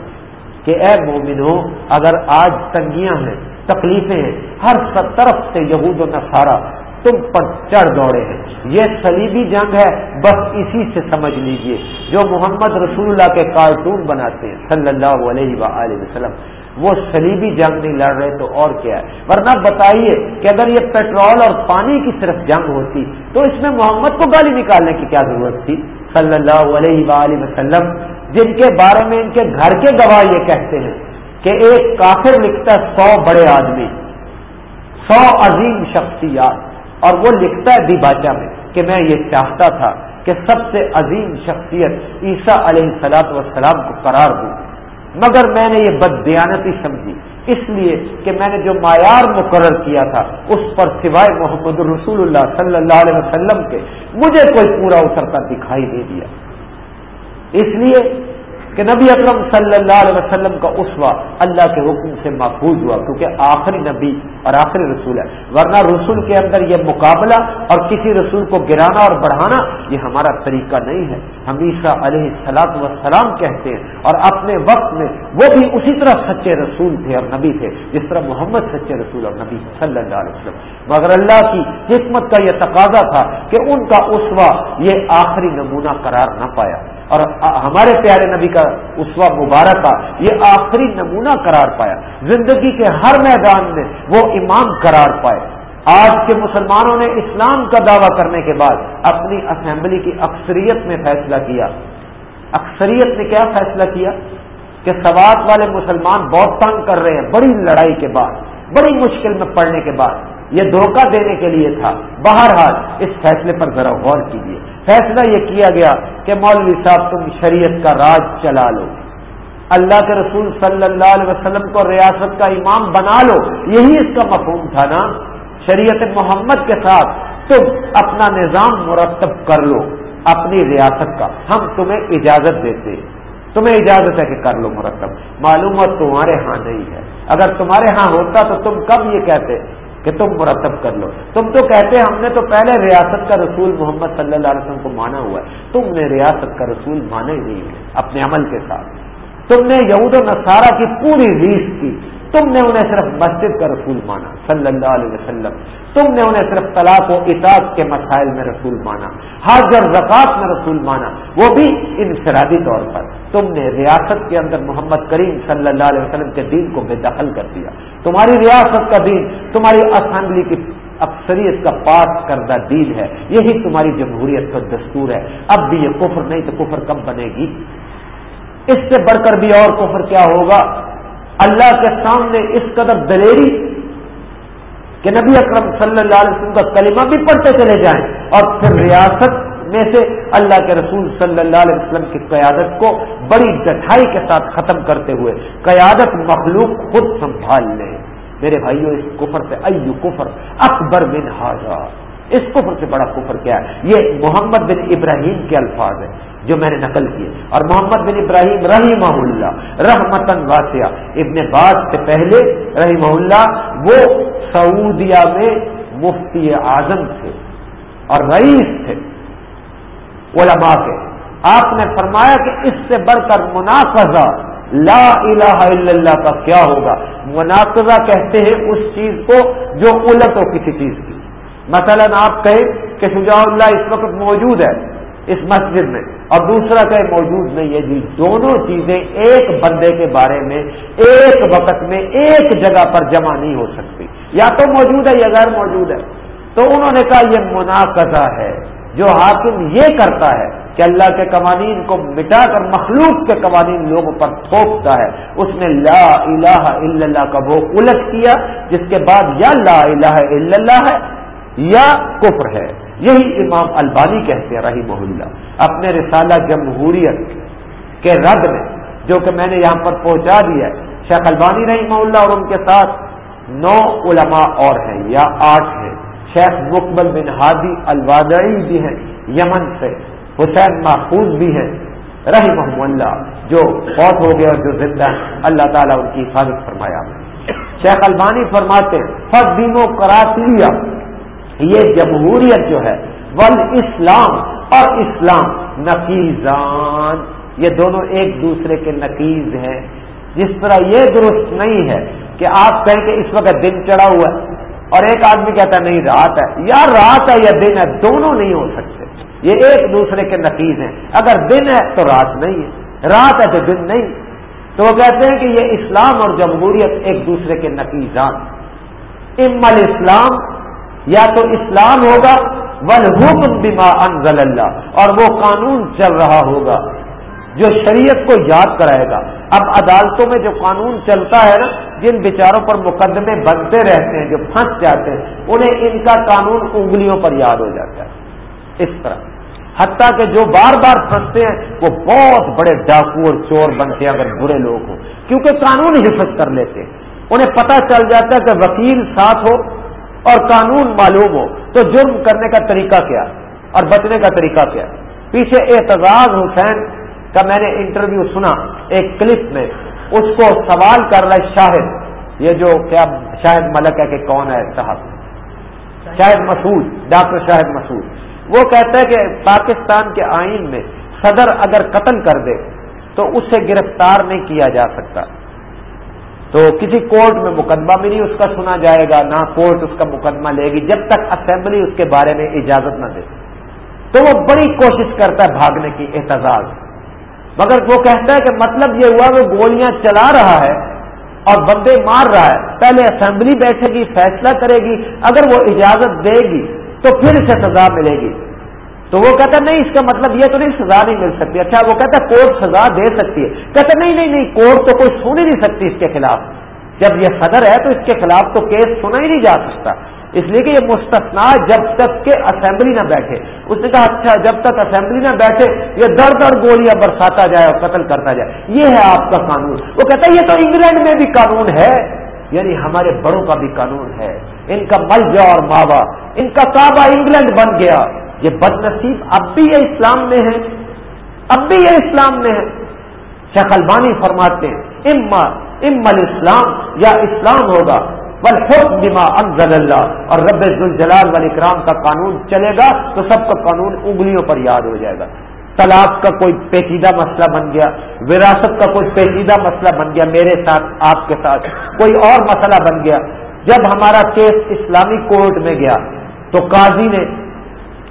کہ اے مومنو، اگر آج تنگیاں ہیں، تکلیفیں ہیں، ہر طرف سے یہود و نصارہ تم پر چڑھ دوڑے ہیں۔ یہ سلیبی جنگ ہے، بس اسی سے سمجھ لیجیے۔ جو محمد رسول اللہ کے کارٹون بناتے ہیں صلی اللہ علیہ وآلہ وسلم، وہ سلیبی جنگ نہیں لڑ رہے تو اور کیا ہے؟ ورنہ بتائیے کہ اگر یہ پیٹرول اور پانی کی صرف جنگ ہوتی، تو اس میں محمد کو گالی نکالنے کی کیا ضرورت تھی؟ صلی اللہ علیہ وآلہ وسلم، جن کے بارے میں ان کے گھر کے گواہ یہ کہتے ہیں کہ ایک کافر لکھتا سو بڑے آدمی، سو عظیم شخصیات۔ اور وہ لکھتا ہے دیباچہ میں کہ میں یہ چاہتا تھا کہ سب سے عظیم شخصیت عیسیٰ علیہ سلاط وسلام کو قرار دوں مگر میں نے یہ بد دیانتی سمجھی، اس لیے کہ میں نے جو معیار مقرر کیا تھا، اس پر سوائے محمد رسول اللہ صلی اللہ علیہ وسلم کے، مجھے کوئی پورا اترتا دکھائی دے دیا۔ اس لیے کہ نبی اکرم صلی اللہ علیہ وسلم کا اسوا اللہ کے حکم سے محفوظ ہوا، کیونکہ آخری نبی اور آخری رسول ہے۔ ورنہ رسول کے اندر یہ مقابلہ اور کسی رسول کو گرانا اور بڑھانا یہ ہمارا طریقہ نہیں ہے۔ ہمیشہ علیہ سلاط وسلام کہتے ہیں اور اپنے وقت میں وہ بھی اسی طرح سچے رسول تھے اور نبی تھے، جس طرح محمد سچے رسول اور نبی صلی اللہ علیہ وسلم۔ مگر اللہ کی حکمت کا یہ تقاضا تھا کہ ان کا اسوا یہ آخری نمونہ قرار نہ پایا۔ اور ہمارے پیارے نبی کا اسوا مبارکہ یہ آخری نمونہ قرار پایا۔ زندگی کے ہر میدان میں وہ امام قرار پائے۔ آج کے مسلمانوں نے اسلام کا دعویٰ کرنے کے بعد اپنی اسمبلی کی اکثریت میں فیصلہ کیا۔ اکثریت نے کیا فیصلہ کیا؟ کہ سوات والے مسلمان بہت تنگ کر رہے ہیں، بڑی لڑائی کے بعد، بڑی مشکل میں پڑنے کے بعد۔ یہ دھوکہ دینے کے لیے تھا۔ بہرحال اس فیصلے پر ذرا غور کیجیے فیصلہ یہ کیا گیا کہ مولوی صاحب تم شریعت کا راج چلا لو۔ اللہ کے رسول صلی اللہ علیہ وسلم کو ریاست کا امام بنا لو۔ یہی اس کا مفہوم تھا نا۔ شریعت محمد کے ساتھ تم اپنا نظام مرتب کر لو، اپنی ریاست کا۔ ہم تمہیں اجازت دیتے تمہیں اجازت ہے کہ کر لو مرتب۔ معلومات تمہارے ہاں نہیں ہے۔ اگر تمہارے ہاں ہوتا تو تم کب یہ کہتے؟ کہ تم مرتب کر لو۔ تم تو کہتے ہم نے تو پہلے ریاست کا رسول محمد صلی اللہ علیہ وسلم کو مانا ہوا ہے۔ تم نے ریاست کا رسول مانا ہی نہیں ہے اپنے عمل کے ساتھ۔ تم نے یہود و نصارہ کی پوری ریس کی۔ تم نے انہیں صرف مسجد کا رسول مانا، صلی اللہ علیہ وسلم۔ تم نے انہیں صرف طلاق و اطاعت کے مسائل میں رسول مانا حاضر زکات میں رسول مانا، وہ بھی انفرادی طور پر۔ تم نے ریاست کے اندر محمد کریم صلی اللہ علیہ وسلم کے دین کو بے دخل کر دیا۔ تمہاری ریاست کا دین، تمہاری اسمبلی کی اکثریت کا پاس کردہ دین ہے۔ یہی تمہاری جمہوریت کا دستور ہے۔ اب بھی یہ کفر نہیں تو کفر کب بنے گی؟ اس سے بڑھ کر بھی اور کفر کیا ہوگا؟ اللہ کے سامنے اس قدر دلیری کہ نبی اکرم صلی اللہ علیہ وسلم کا کلمہ بھی پڑھتے چلے جائیں اور پھر ریاست میں سے اللہ کے رسول صلی اللہ علیہ وسلم کی قیادت کو بڑی ڈٹھائی کے ساتھ ختم کرتے ہوئے قیادت مخلوق خود سنبھال لے۔ میرے بھائیوں اس کفر سے ایو کفر اکبر بن حاضر اس کفر سے بڑا کفر کیا ہے؟ یہ محمد بن ابراہیم کے الفاظ ہیں۔ جو میں نے نقل کیے۔ اور محمد بن ابراہیم رحمہ اللہ رحمتن واسعہ۔ ابن باز سے پہلے رحمہ اللہ وہ سعودیہ میں مفتی اعظم تھے اور رئیس تھے۔ علماء کے۔ آپ نے فرمایا کہ اس سے بڑھ کر مناقضہ، لا الہ الا اللہ کا کیا ہوگا؟ مناقضہ کہتے ہیں اس چیز کو جو الٹ ہو کسی چیز کی۔ مثلا آپ کہیں کہ شجاع اللہ اس وقت موجود ہے۔ اس مسجد میں اور دوسرا کہ موجود نہیں ہے جی دونوں چیزیں ایک بندے کے بارے میں، ایک وقت میں، ایک جگہ پر جمع نہیں ہو سکتی۔ یا تو موجود ہے یا غیر موجود ہے۔ تو انہوں نے کہا یہ مناقضہ ہے۔ جو حاکم یہ کرتا ہے کہ اللہ کے قوانین کو مٹا کر مخلوق کے قوانین لوگوں پر تھوپتا ہے، اس نے لا الہ الا اللہ کا وہ الٹ کیا، جس کے بعد یا لا الہ الا اللہ ہے یا کفر ہے۔ یہی امام البانی کہتے ہیں رہی محلہ اپنے رسالہ جمہوریت کے رد میں، جو کہ میں نے یہاں پر پہنچا دیا ہے۔ شیخ البانی رحی محلہ اور ان کے ساتھ نو علماء اور ہیں یا آٹھ ہیں۔ شیخ مقبل بن ہادی الوادعی بھی ہیں، یمن سے۔ حسین محفوظ بھی ہیں۔ رہی محمد جو فوت ہو گئے اور جو زندہ ہیں۔ اللہ تعالیٰ ان کی حفاظت فرمایا شیخ البانی فرماتے فدیم و کراتیا یہ جمہوریت جو ہے ول اسلام اور اسلام نقیزان۔ یہ دونوں ایک دوسرے کے نقیز ہیں۔ جس طرح یہ درست نہیں ہے کہ آپ کہیں کہ اس وقت دن چڑھا ہوا ہے اور ایک آدمی کہتا ہے، نہیں، رات ہے۔ یا رات ہے یا دن ہے، دونوں نہیں ہو سکتے۔ یہ ایک دوسرے کے نقیز ہیں۔ اگر دن ہے تو رات نہیں ہے۔ رات ہے تو دن نہیں۔ تو وہ کہتے ہیں کہ یہ اسلام اور جمہوریت ایک دوسرے کے نقیزان۔ امل اسلام یا تو اسلام ہوگا ول حکم بما انزل اللہ، اور وہ قانون چل رہا ہوگا جو شریعت کو یاد کرائے گا۔ اب عدالتوں میں جو قانون چلتا ہے نا، جن بیچاروں پر مقدمے بنتے رہتے ہیں، جو پھنس جاتے ہیں، انہیں ان کا قانون انگلیوں پر یاد ہو جاتا ہے۔ اس طرح۔ حتیٰ کہ جو بار بار پھنستے ہیں، وہ بہت بڑے ڈاکو اور چور بنتے ہیں اگر برے لوگ ہوں۔ کیونکہ قانون حفظ کر لیتے ہیں۔ انہیں پتہ چل جاتا ہے کہ وکیل ساتھ ہو اور قانون معلوم ہو تو جرم کرنے کا طریقہ کیا اور بچنے کا طریقہ کیا پیچھے اعتزاز حسین کا میں نے انٹرویو سنا ایک کلپ میں، اس کو سوال کر رہا ہے شاہد، یہ جو کیا شاہد ملک ہے کہ کون ہے صاحب؟ شاہد مسعود، ڈاکٹر شاہد مسعود۔ وہ کہتا ہے کہ پاکستان کے آئین میں صدر اگر قتل کر دے تو اسے گرفتار نہیں کیا جا سکتا۔ تو کسی کورٹ میں مقدمہ بھی نہیں اس کا سنا جائے گا، نہ کورٹ اس کا مقدمہ لے گی، جب تک اسمبلی اس کے بارے میں اجازت نہ دے۔ تو وہ بڑی کوشش کرتا ہے بھاگنے کی احتجاج مگر وہ کہتا ہے کہ مطلب یہ ہوا وہ گولیاں چلا رہا ہے اور بندے مار رہا ہے۔ پہلے اسمبلی بیٹھے گی، فیصلہ کرے گی، اگر وہ اجازت دے گی تو پھر اسے سزا ملے گی۔ تو وہ کہتا نہیں، اس کا مطلب یہ تو نہیں سزا نہیں مل سکتی۔ اچھا وہ کہتا ہے، کورٹ سزا دے سکتی ہے۔ کہتا نہیں نہیں نہیں، کورٹ تو کوئی سن ہی نہیں سکتی اس کے خلاف۔ جب یہ صدر ہے تو اس کے خلاف تو کیس سنا ہی نہیں جا سکتا۔ اس لیے کہ یہ مستثنا جب تک کہ اسمبلی نہ بیٹھے۔ اس نے کہا اچھا جب تک اسمبلی نہ بیٹھے، یہ در در گولیاں برساتا جائے اور قتل کرتا جائے۔ یہ ہے آپ کا قانون۔ وہ کہتا ہے، یہ تو انگلینڈ میں بھی قانون ہے۔ یعنی ہمارے بڑوں کا بھی قانون ہے۔ ان کا ملجا اور ماوا، ان کا کعبہ انگلینڈ بن گیا۔ یہ بد نصیب اب بھی یہ اسلام میں ہے، اب بھی یہ اسلام میں ہے۔ شیخ البانی فرماتے ہیں، اما ام الاسلام، یا اسلام ہوگا۔ بما انزل اللہ، اور رب الجلال وال اکرام کا قانون چلے گا تو سب کا قانون انگلیوں پر یاد ہو جائے گا۔ طلاق کا کوئی پیچیدہ مسئلہ بن گیا، وراثت کا کوئی پیچیدہ مسئلہ بن گیا میرے ساتھ، آپ کے ساتھ۔ کوئی اور مسئلہ بن گیا۔ جب ہمارا کیس اسلامی کورٹ میں گیا تو قاضی نے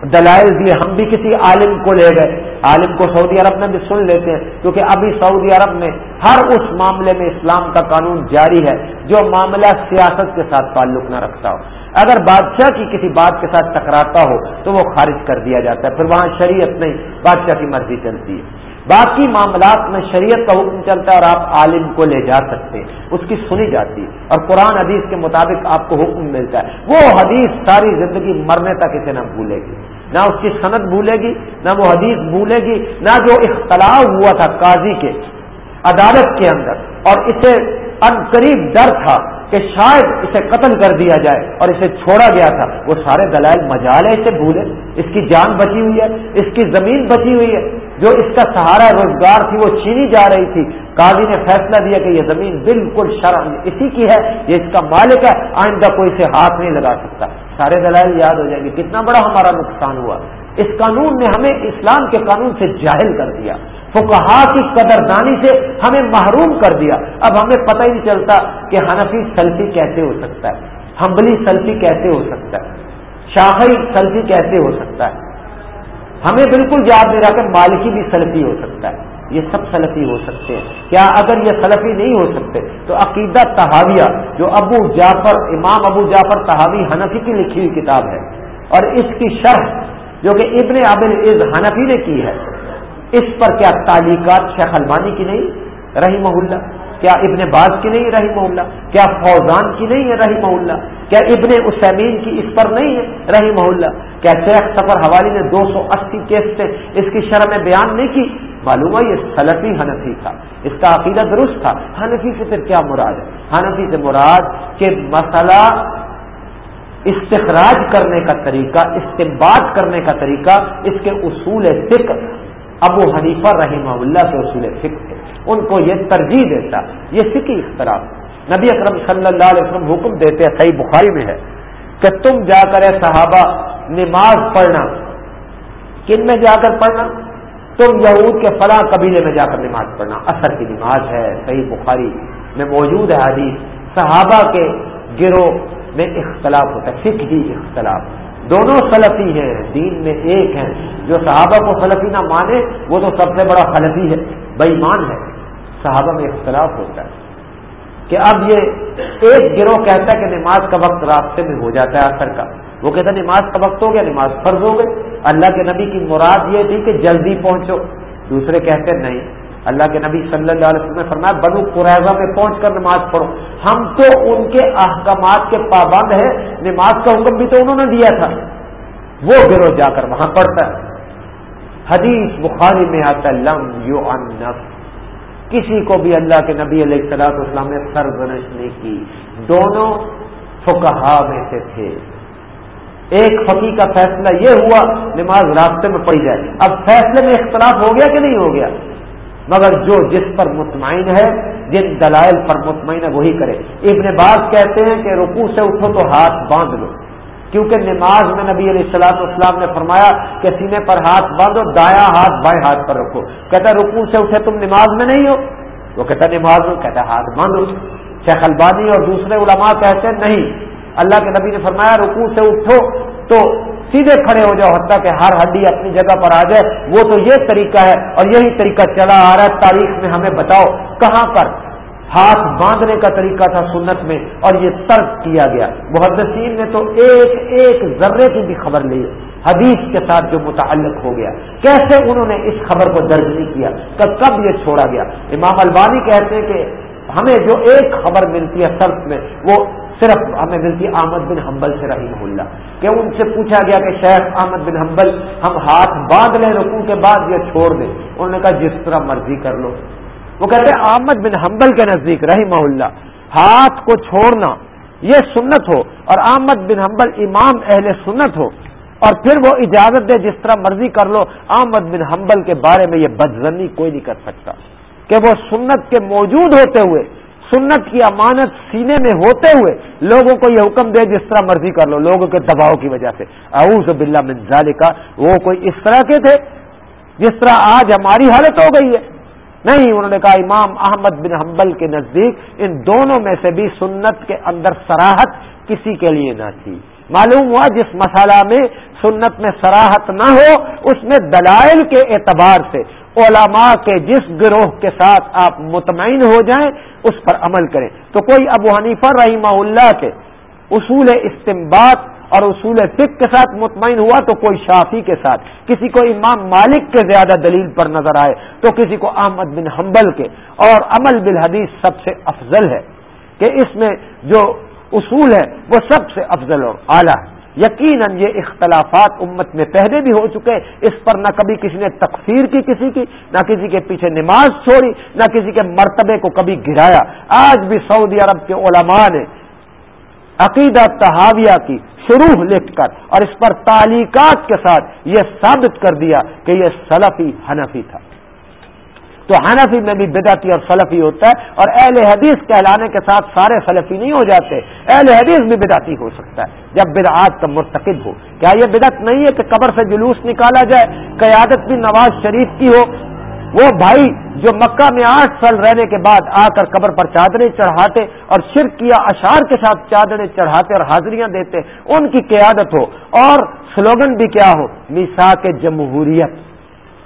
دلائل دیے، ہم بھی کسی عالم کو لے گئے۔ عالم کو سعودی عرب میں بھی سن لیتے ہیں، کیونکہ ابھی سعودی عرب میں ہر اس معاملے میں اسلام کا قانون جاری ہے جو معاملہ سیاست کے ساتھ تعلق نہ رکھتا ہو۔ اگر بادشاہ کی کسی بات کے ساتھ ٹکراتا ہو تو وہ خارج کر دیا جاتا ہے، پھر وہاں شریعت نہیں، بادشاہ کی مرضی چلتی ہے۔ باقی معاملات میں شریعت کا حکم چلتا ہے اور آپ عالم کو لے جا سکتے ہیں، اس کی سنی جاتی ہے۔ اور قرآن حدیث کے مطابق آپ کو حکم ملتا ہے۔ وہ حدیث ساری زندگی مرنے تک اسے نہ بھولے گی۔ نہ اس کی صنعت بھولے گی، نہ وہ حدیث بھولے گی، نہ جو اختلاف ہوا تھا قاضی کے عدالت کے اندر۔ اور اسے ان قریب ڈر تھا کہ شاید اسے قتل کر دیا جائے اور اسے چھوڑا گیا تھا۔ وہ سارے دلائل مجال ہے اسے بھولے۔ اس کی جان بچی ہوئی ہے، اس کی زمین بچی ہوئی ہے۔ جو اس کا سہارا روزگار تھی وہ چھینی جا رہی تھی۔ قاضی نے فیصلہ دیا کہ یہ زمین بالکل شرم اسی کی ہے، یہ اس کا مالک ہے، آئندہ کوئی اسے ہاتھ نہیں لگا سکتا۔ سارے دلائل یاد ہو جائیں گے۔ کتنا بڑا ہمارا نقصان ہوا۔ اس قانون نے ہمیں اسلام کے قانون سے جاہل کر دیا۔ فکہ کی قدردانی سے ہمیں محروم کر دیا۔ اب ہمیں پتہ ہی نہیں چلتا کہ حنفی سلفی کیسے ہو سکتا ہے ہمبلی سلفی کیسے ہو سکتا ہے شاہی سلفی کیسے ہو سکتا ہے۔ ہمیں بالکل یاد نہیں رہا کہ مالکی بھی سلفی ہو سکتا ہے۔ یہ سب سلفی ہو سکتے ہیں۔ کیا اگر یہ سلفی نہیں ہو سکتے، تو عقیدہ تحاویہ، جو ابو جعفر، امام ابو جعفر تحاوی حنفی کی لکھی ہوئی کتاب ہے، اور اس کی شرح جو کہ ابن ابن از حنفی نے کی ہے، اس پر کیا تعلیقات شیخ البانی کی نہیں؟ رہی محلہ کیا ابن باز کی نہیں رہی محلہ کیا فوزان کی نہیں ہے رہی محلہ کیا ابن اسمین کی اس پر نہیں ہے رہی محلہ کیا شیخ سفر حوالی نے دو سو اسی کیس سے اس کی شرح میں بیان نہیں کی؟ معلوم ہے یہ سلفی حنفی تھا، اس کا عقیدہ درست تھا۔ حنفی سے پھر کیا مراد ہے؟ حنفی سے مراد کہ مسئلہ استخراج کرنے کا طریقہ استعمال کرنے کا طریقہ اس کے اصول فکر ابو حنیفہ رحمہ اللہ کے اصول فکر تھے۔ ان کو یہ ترجیح دیتا یہ فکی اختراف نبی اکرم صلی اللہ علیہ وسلم حکم دیتے ہیں، صحیح بخاری میں ہے کہ تم جا کر صحابہ نماز پڑھنا۔ کن میں جا کر پڑھنا؟ تم یہود کے فلاں قبیلے میں جا کر نماز پڑھنا۔ اثر کی نماز ہے، صحیح بخاری میں موجود ہے حدیث۔ صحابہ کے گروہ میں اختلاف ہوتا ہے سکھ ہی اختلاف۔ دونوں سلفی ہیں، دین میں ایک ہیں۔ جو صحابہ کو سلفی نہ مانے، وہ تو سب سے بڑا خلفی ہے بےمان ہے۔ صحابہ میں اختلاف ہوتا ہے کہ اب یہ ایک گروہ کہتا ہے کہ نماز کا وقت راستے میں ہو جاتا ہے اثر کا۔ وہ کہتا ہے نماز کا وقت ہو گیا، نماز فرض ہو گئی۔ اللہ کے نبی کی مراد یہ تھی کہ جلدی پہنچو۔ دوسرے کہتے نہیں، اللہ کے نبی صلی اللہ علیہ وسلم نے فرمایا، بنو قریضہ میں پہنچ کر نماز پڑھو۔ ہم تو ان کے احکامات کے پابند ہیں، نماز کا حکم بھی تو انہوں نے دیا تھا۔ وہ گروہ جا کر وہاں پڑھتا ہے۔ حدیث بخاری میں آتا لم یو ان کسی کو بھی اللہ کے نبی علیہ السلاط اسلام نے سرزنش نہیں کی۔ دونوں فکہ میں سے تھے۔ ایک فقی کا فیصلہ یہ ہوا، نماز راستے میں پڑی جائے۔ اب فیصلے میں اختلاف ہو گیا کہ نہیں ہو گیا؟ مگر جو جس پر مطمئن ہے، جن دلائل پر مطمئن ہے، وہی کرے۔ ابن باز کہتے ہیں کہ رکو سے اٹھو تو ہاتھ باندھ لو۔ کیونکہ نماز میں نبی علیہ السلاط اسلام نے فرمایا کہ سینے پر ہاتھ باندھو دایا ہاتھ بائیں ہاتھ پر رکھو۔ کہتا رکو سے اٹھے تم نماز میں نہیں ہو؟ وہ کہتا نماز میں کہتا ہاتھ باندھو۔ شیخ البانی اور دوسرے علماء کہتے ہیں، نہیں۔ اللہ کے نبی نے فرمایا رکو سے اٹھو تو سیدھے کھڑے ہو جاؤ، حتیٰ کہ ہر ہڈی اپنی جگہ پر آ جائے۔ وہ تو یہ طریقہ ہے اور یہی طریقہ چلا آ رہا ہے، تاریخ میں ہمیں بتاؤ کہاں پر ہاتھ باندھنے کا طریقہ تھا سنت میں اور یہ ترک کیا گیا۔ محدثین نے تو ایک ایک ذرے کی بھی خبر لی، حدیث کے ساتھ جو متعلق ہو گیا۔ کیسے انہوں نے اس خبر کو درج نہیں کیا؟ کہ کب یہ چھوڑا گیا؟ امام البانی کہتے ہیں کہ ہمیں جو ایک خبر ملتی ہے سرف میں، وہ صرف ہمیں ملتی احمد بن حنبل سے رحیم اللہ۔ کہ ان سے پوچھا گیا کہ شیخ احمد بن حنبل، ہم ہاتھ باندھ لیں رکو کے بعد یہ چھوڑ دیں؟ انہوں نے کہا جس طرح مرضی کر لو۔ وہ کہتے ہیں احمد بن حنبل کے نزدیک رحیم اللہ۔ ہاتھ کو چھوڑنا، یہ سنت ہو، اور احمد بن حنبل امام اہل سنت ہو۔ اور پھر وہ اجازت دے، جس طرح مرضی کر لو احمد بن حنبل کے بارے میں یہ بدزنی کوئی نہیں کر سکتا۔ کہ وہ سنت کے موجود ہوتے ہوئے، سنت کی امانت سینے میں ہوتے ہوئے لوگوں کو یہ حکم دے، جس طرح مرضی کر لو، لوگوں کے دباؤ کی وجہ سے۔ اعوذ باللہ من ذالکا وہ کوئی اس طرح کے تھے، جس طرح آج ہماری حالت ہو گئی ہے۔ نہیں، انہوں نے کہا امام احمد بن حنبل کے نزدیک ان دونوں میں سے بھی سنت کے اندر سراہت کسی کے لیے نہ تھی۔ معلوم ہوا جس مسالہ میں سنت میں سراہت نہ ہو، اس میں دلائل کے اعتبار سے علماء کے جس گروہ کے ساتھ آپ مطمئن ہو جائیں، اس پر عمل کریں۔ تو کوئی ابو حنیفہ رحمہ اللہ کے اصول استمباد اور اصول فک کے ساتھ مطمئن ہوا تو کوئی شافی کے ساتھ، کسی کو امام مالک کے زیادہ دلیل پر نظر آئے تو کسی کو احمد بن حنبل کے۔ اور عمل بالحدیث سب سے افضل ہے کہ اس میں جو اصول ہے وہ سب سے افضل اور اعلیٰ ہے۔ یقیناً یہ اختلافات امت میں پہلے بھی ہو چکے، اس پر نہ کبھی کسی نے تکفیر کی کسی کی، نہ کسی کے پیچھے نماز چھوڑی، نہ کسی کے مرتبے کو کبھی گرایا۔ آج بھی سعودی عرب کے علماء نے عقیدہ تحاویہ کی شروع لکھ کر اور اس پر تعلیقات کے ساتھ یہ ثابت کر دیا کہ یہ سلفی حنفی تھا۔ تو حنفی میں بھی بدعتی اور سلفی ہوتا ہے اور اہل حدیث کہلانے کے ساتھ سارے سلفی نہیں ہو جاتے۔ اہل حدیث بھی بدعتی ہو سکتا ہے جب بدعات کا مرتکب ہو۔ کیا یہ بدعت نہیں ہے کہ قبر سے جلوس نکالا جائے؟ قیادت بھی نواز شریف کی ہو۔ وہ بھائی جو مکہ میں آٹھ سال رہنے کے بعد آ کر قبر پر چادریں چڑھاتے اور شرک کیا اشار کے ساتھ چادریں چڑھاتے اور حاضریاں دیتے، ان کی قیادت ہو۔ اور سلوگن بھی کیا ہو؟ میسا کے جمہوریت،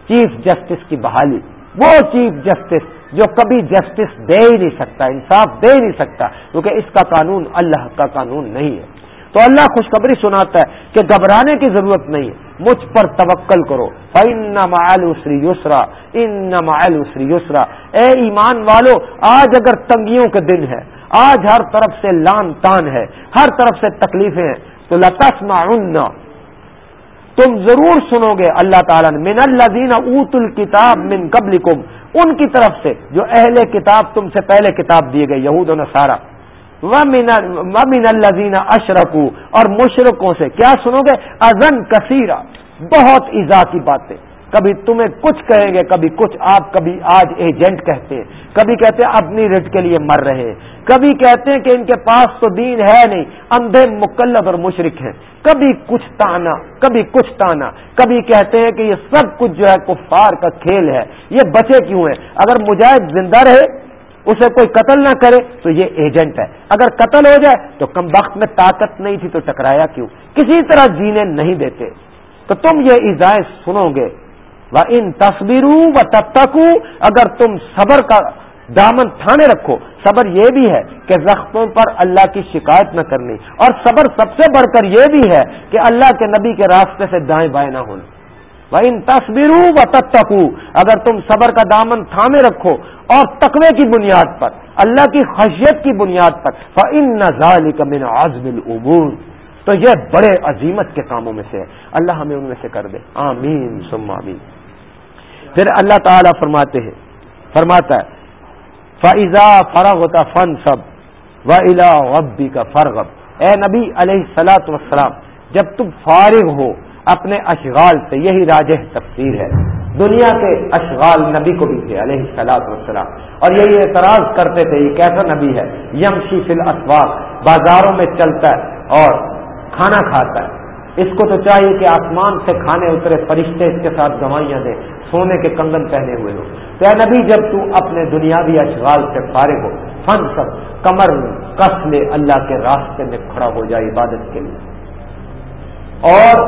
چیف جسٹس کی بحالی۔ وہ چیف جسٹس جو کبھی جسٹس دے ہی نہیں سکتا، انصاف دے ہی نہیں سکتا، کیونکہ اس کا قانون اللہ کا قانون نہیں ہے۔ تو اللہ خوشخبری سناتا ہے کہ گھبرانے کی ضرورت نہیں ہے۔ مجھ پر توکل کرو۔ ان اسری یسرا ان اسری یسرا اے ایمان والو، آج اگر تنگیوں کے دن ہے آج ہر طرف سے لان تان ہے، ہر طرف سے تکلیفیں ہیں، تو لتسما تم ضرور سنو گے اللہ تعالیٰ نے، من اللہ اوت الکتاب من قبل ان کی طرف سے جو اہل کتاب تم سے پہلے کتاب دیے گئے، یہود و سارا من اللہ اشرکو اور مشرقوں سے کیا سنو گے؟ ازن کثیرہ۔ بہت ایزا کی باتیں۔ کبھی تمہیں کچھ کہیں گے، کبھی کچھ آپ، کبھی آج ایجنٹ کہتے ہیں۔ کبھی کہتے ہیں اپنی رٹ کے لیے مر رہے کبھی کہتے ہیں کہ ان کے پاس تو دین ہے نہیں، اندھے مقلد اور مشرق ہیں۔ کبھی کچھ تانا، کبھی کچھ تانا۔ کبھی کہتے ہیں کہ یہ سب کچھ جو ہے کفار کا کھیل ہے۔ یہ بچے کیوں ہیں؟ اگر مجاہد زندہ رہے اسے کوئی قتل نہ کرے تو یہ ایجنٹ ہے۔ اگر قتل ہو جائے تو کم وقت میں طاقت نہیں تھی تو ٹکرایا کیوں؟ کسی طرح جینے نہیں دیتے۔ تو تم یہ ایزائیں سنو گے۔ وہ ان تصویروں و تب اگر تم صبر کا دامن تھانے رکھو، صبر یہ بھی ہے کہ زخموں پر اللہ کی شکایت نہ کرنی۔ اور صبر سب سے بڑھ کر یہ بھی ہے کہ اللہ کے نبی کے راستے سے دائیں بائیں نہ ہونا وہ ان تصویروں و تب اگر تم صبر کا دامن تھامے رکھو اور تقوی کی بنیاد پر، اللہ کی خشیت کی بنیاد پر ان نظال کا من عزم العبور تو یہ بڑے عظیمت کے کاموں میں سے ہے۔ اللہ ہمیں ان میں سے کر دے۔ آمین سم آمین۔ پھر اللہ تعالی فرماتے ہیں، فرماتا ہے فضا فرغ ہوتا فن سب و الا غبی کا فرغب اے نبی علیہ سلاۃ وسلام جب تم فارغ ہو اپنے اشغال سے، یہی راج تفسیر ہے۔ دنیا کے اشغال نبی کو بھی تھے، علیہ سلاط وسلام اور یہی اعتراض کرتے تھے، یہ کیسا نبی ہے؟ یم فل اسواق بازاروں میں چلتا ہے اور کھانا کھاتا ہے۔ اس کو تو چاہیے کہ آسمان سے کھانے اترے، فرشتے اس کے ساتھ گوائیاں دیں، سونے کے کنگن پہنے ہوئے ہو تو نبی، جب تو اپنے دنیاوی اشغال سے فارغ ہو، فن سب، کمر کس لے اللہ کے راستے میں کھڑا ہو جائے عبادت کے لیے۔ اور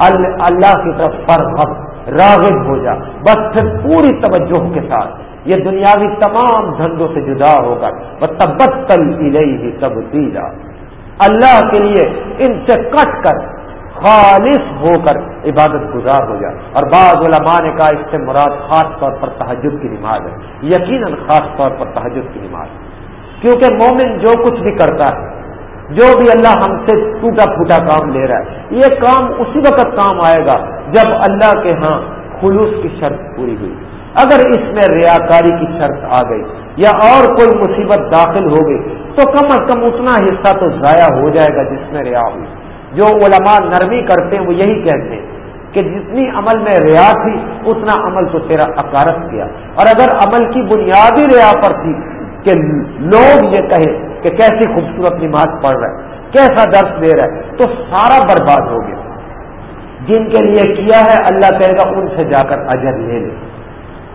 اللہ کی طرف فرحب راغب ہو جا۔ بس پھر پوری توجہ کے ساتھ۔ یہ دنیاوی تمام دھندوں سے جدا ہوگا۔ وہ تبت تل ہی تب اللہ کے لیے ان سے کٹ کر، خالص ہو کر عبادت گزار ہو جائے اور بعض علماء نے کہا اس سے مراد خاص طور پر تحجد کی نماز ہے۔ یقیناً خاص طور پر تحجد کی نماز۔ کیونکہ مومن جو کچھ بھی کرتا ہے جو بھی اللہ ہم سے ٹوٹا پھوٹا کام لے رہا ہے، یہ کام اسی وقت کام آئے گا جب اللہ کے ہاں خلوص کی شرط پوری ہوئی۔ اگر اس میں ریاکاری کی شرط آ گئی یا اور کوئی مصیبت داخل ہو گئی، تو کم از کم اتنا حصہ تو ضائع ہو جائے گا جس میں ریا ہوئی۔ جو علماء نرمی کرتے ہیں، وہ یہی کہتے ہیں کہ جتنی عمل میں ریا تھی، اتنا عمل تو تیرا اکارت کیا۔ اور اگر عمل کی بنیادی ریا پر تھی کہ لوگ یہ کہے کہ کیسی خوبصورت نماز پڑھ رہا ہے کیسا درس دے رہا ہے تو سارا برباد ہو گیا۔ جن کے لیے کیا ہے، اللہ کہے گا، ان سے جا کر اجر لے لے۔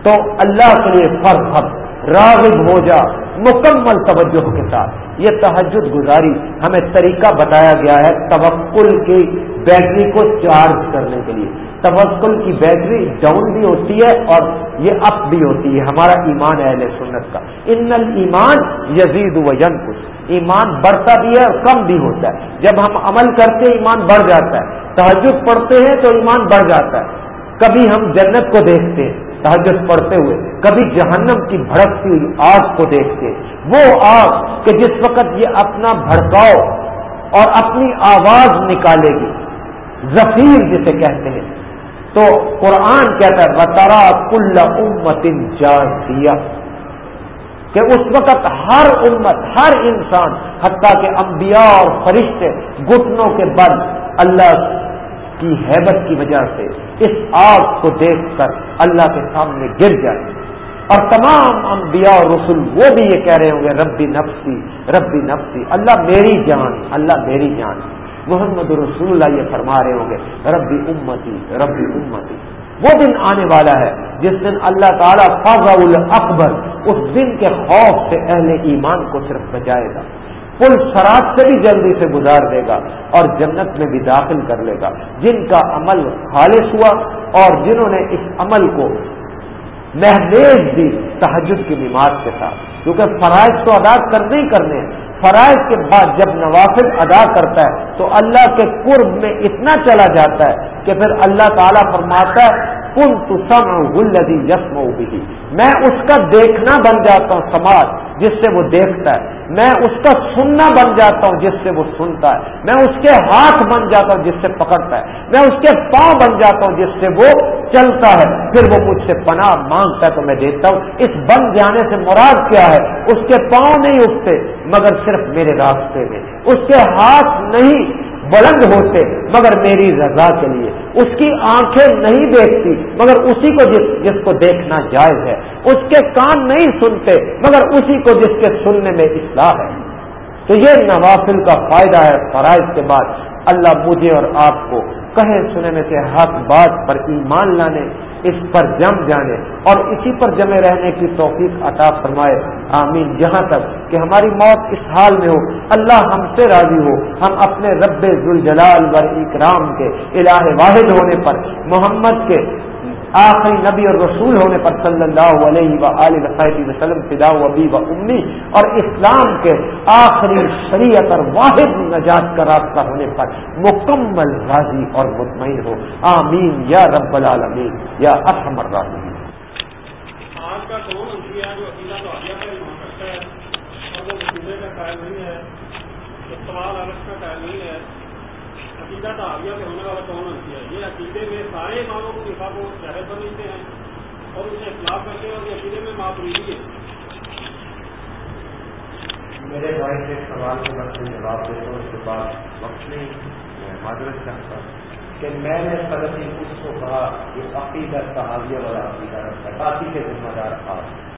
تو اللہ کے لیے فرق راغب ہو جا، مکمل توجہ کے ساتھ۔ یہ تحجد گزاری ہمیں طریقہ بتایا گیا ہے توکل کی بیٹری کو چارج کرنے کے لیے۔ توکل کی بیٹری ڈاؤن بھی ہوتی ہے اور یہ اپ بھی ہوتی ہے، ہمارا ایمان اہل سنت کا۔ ان ایمان یزید و کچھ ایمان بڑھتا بھی ہے اور کم بھی ہوتا ہے۔ جب ہم عمل کرتے ایمان بڑھ جاتا ہے۔ تحجد پڑھتے ہیں تو ایمان بڑھ جاتا ہے۔ کبھی ہم جنت کو دیکھتے ہیں تحجد پڑھتے ہوئے۔ کبھی جہنم کی بھڑکتی ہوئی آگ کو دیکھتے وہ آگ کہ جس وقت یہ اپنا بھڑکاؤ اور اپنی آواز نکالے گی۔ ظفیر جسے کہتے ہیں۔ تو قرآن کہتا ہے بطرا کل امت جاسیا کہ اس وقت ہر امت، ہر انسان، حتیٰ کہ انبیاء اور فرشتے گٹنوں کے بل اللہ کی حیبت کی وجہ سے اس آگ کو دیکھ کر اللہ کے سامنے گر جائے اور تمام انبیاء اور رسول وہ بھی یہ کہہ رہے ہوں گے، ربی نفسی ربی نفسی، اللہ میری جان، اللہ میری جان۔ محمد رسول اللہ یہ فرما رہے ہوں گے، ربی امتی ربی امتی۔ وہ دن آنے والا ہے جس دن اللہ تعالیٰ فضا اکبر اس دن کے خوف سے اہل ایمان کو صرف بچائے گا۔ پل سرات سے بھی جلدی سے گزار دے گا اور جنت میں بھی داخل کر لے گا۔ جن کا عمل خالص ہوا اور جنہوں نے اس عمل کو محدود دی تحجد کی نماز کے ساتھ۔ کیونکہ فرائض تو ادا کرنے ہی کرنے ہیں۔ فرائض کے بعد جب نوافل ادا کرتا ہے تو اللہ کے قرب میں اتنا چلا جاتا ہے کہ پھر اللہ تعالیٰ فرماتا ہے کن تو سم گلدی یسم میں اس کا دیکھنا بن جاتا ہوں سماج جس سے وہ دیکھتا ہے. میں اس کا سننا بن جاتا ہوں جس سے وہ سنتا ہے. میں اس کے ہاتھ بن جاتا ہوں جس سے پکڑتا ہے. میں اس کے پاؤں بن جاتا ہوں جس سے وہ چلتا ہے. پھر وہ مجھ سے پناہ مانگتا ہے تو میں دیتا ہوں. اس بن جانے سے مراد کیا ہے؟ اس کے پاؤں نہیں اٹھتے، مگر صرف میرے راستے میں. اس کے ہاتھ نہیں بلند ہوتے مگر میری رضا کے لیے۔ اس کی آنکھیں نہیں دیکھتی مگر اسی کو جس جس کو دیکھنا جائز ہے۔ اس کے کان نہیں سنتے مگر اسی کو جس کے سننے میں اصلاح ہے۔ تو یہ نوافل کا فائدہ ہے فرائض کے بعد۔ اللہ مجھے اور آپ کو کہے سنے میں سے حق بات پر ایمان لانے اس پر جم جانے اور اسی پر جمے رہنے کی توفیق عطا فرمائے۔ آمین۔ جہاں تک کہ ہماری موت اس حال میں ہو۔ اللہ ہم سے راضی ہو۔ ہم اپنے رب ذوالجلال و اکرام کے الہ واحد ہونے پر، محمد کے آخری نبی اور رسول ہونے پر صلی اللہ علیہ و وسلم، فدا ابی و امی، اور اسلام کے آخری شریعت اور واحد نجات کا راستہ ہونے پر مکمل راضی اور مطمئن ہو۔ آمین، یا رب العالمین، یا ارحم الراحمین۔ آج کا عقیدہ عقیدہ تعاویہ سے ہونے والا کون ہوتی ہے؟ یہ عقیدے میں سارے اماموں کو نفا کو جائز سمجھتے ہیں اور اسے اخلاق کرتے ہیں اور یہ عقیدے میں معافی ہے میرے بھائی کے سوال کے بعد میں جواب دیتا ہوں اس کے بعد وقت نہیں، میں معذرت چاہتا کہ میں نے غلطی اس کو کہا کہ عقیدہ صحابیہ والا عقیدہ رکھتا ہے کافی کے ذمہ دار آپ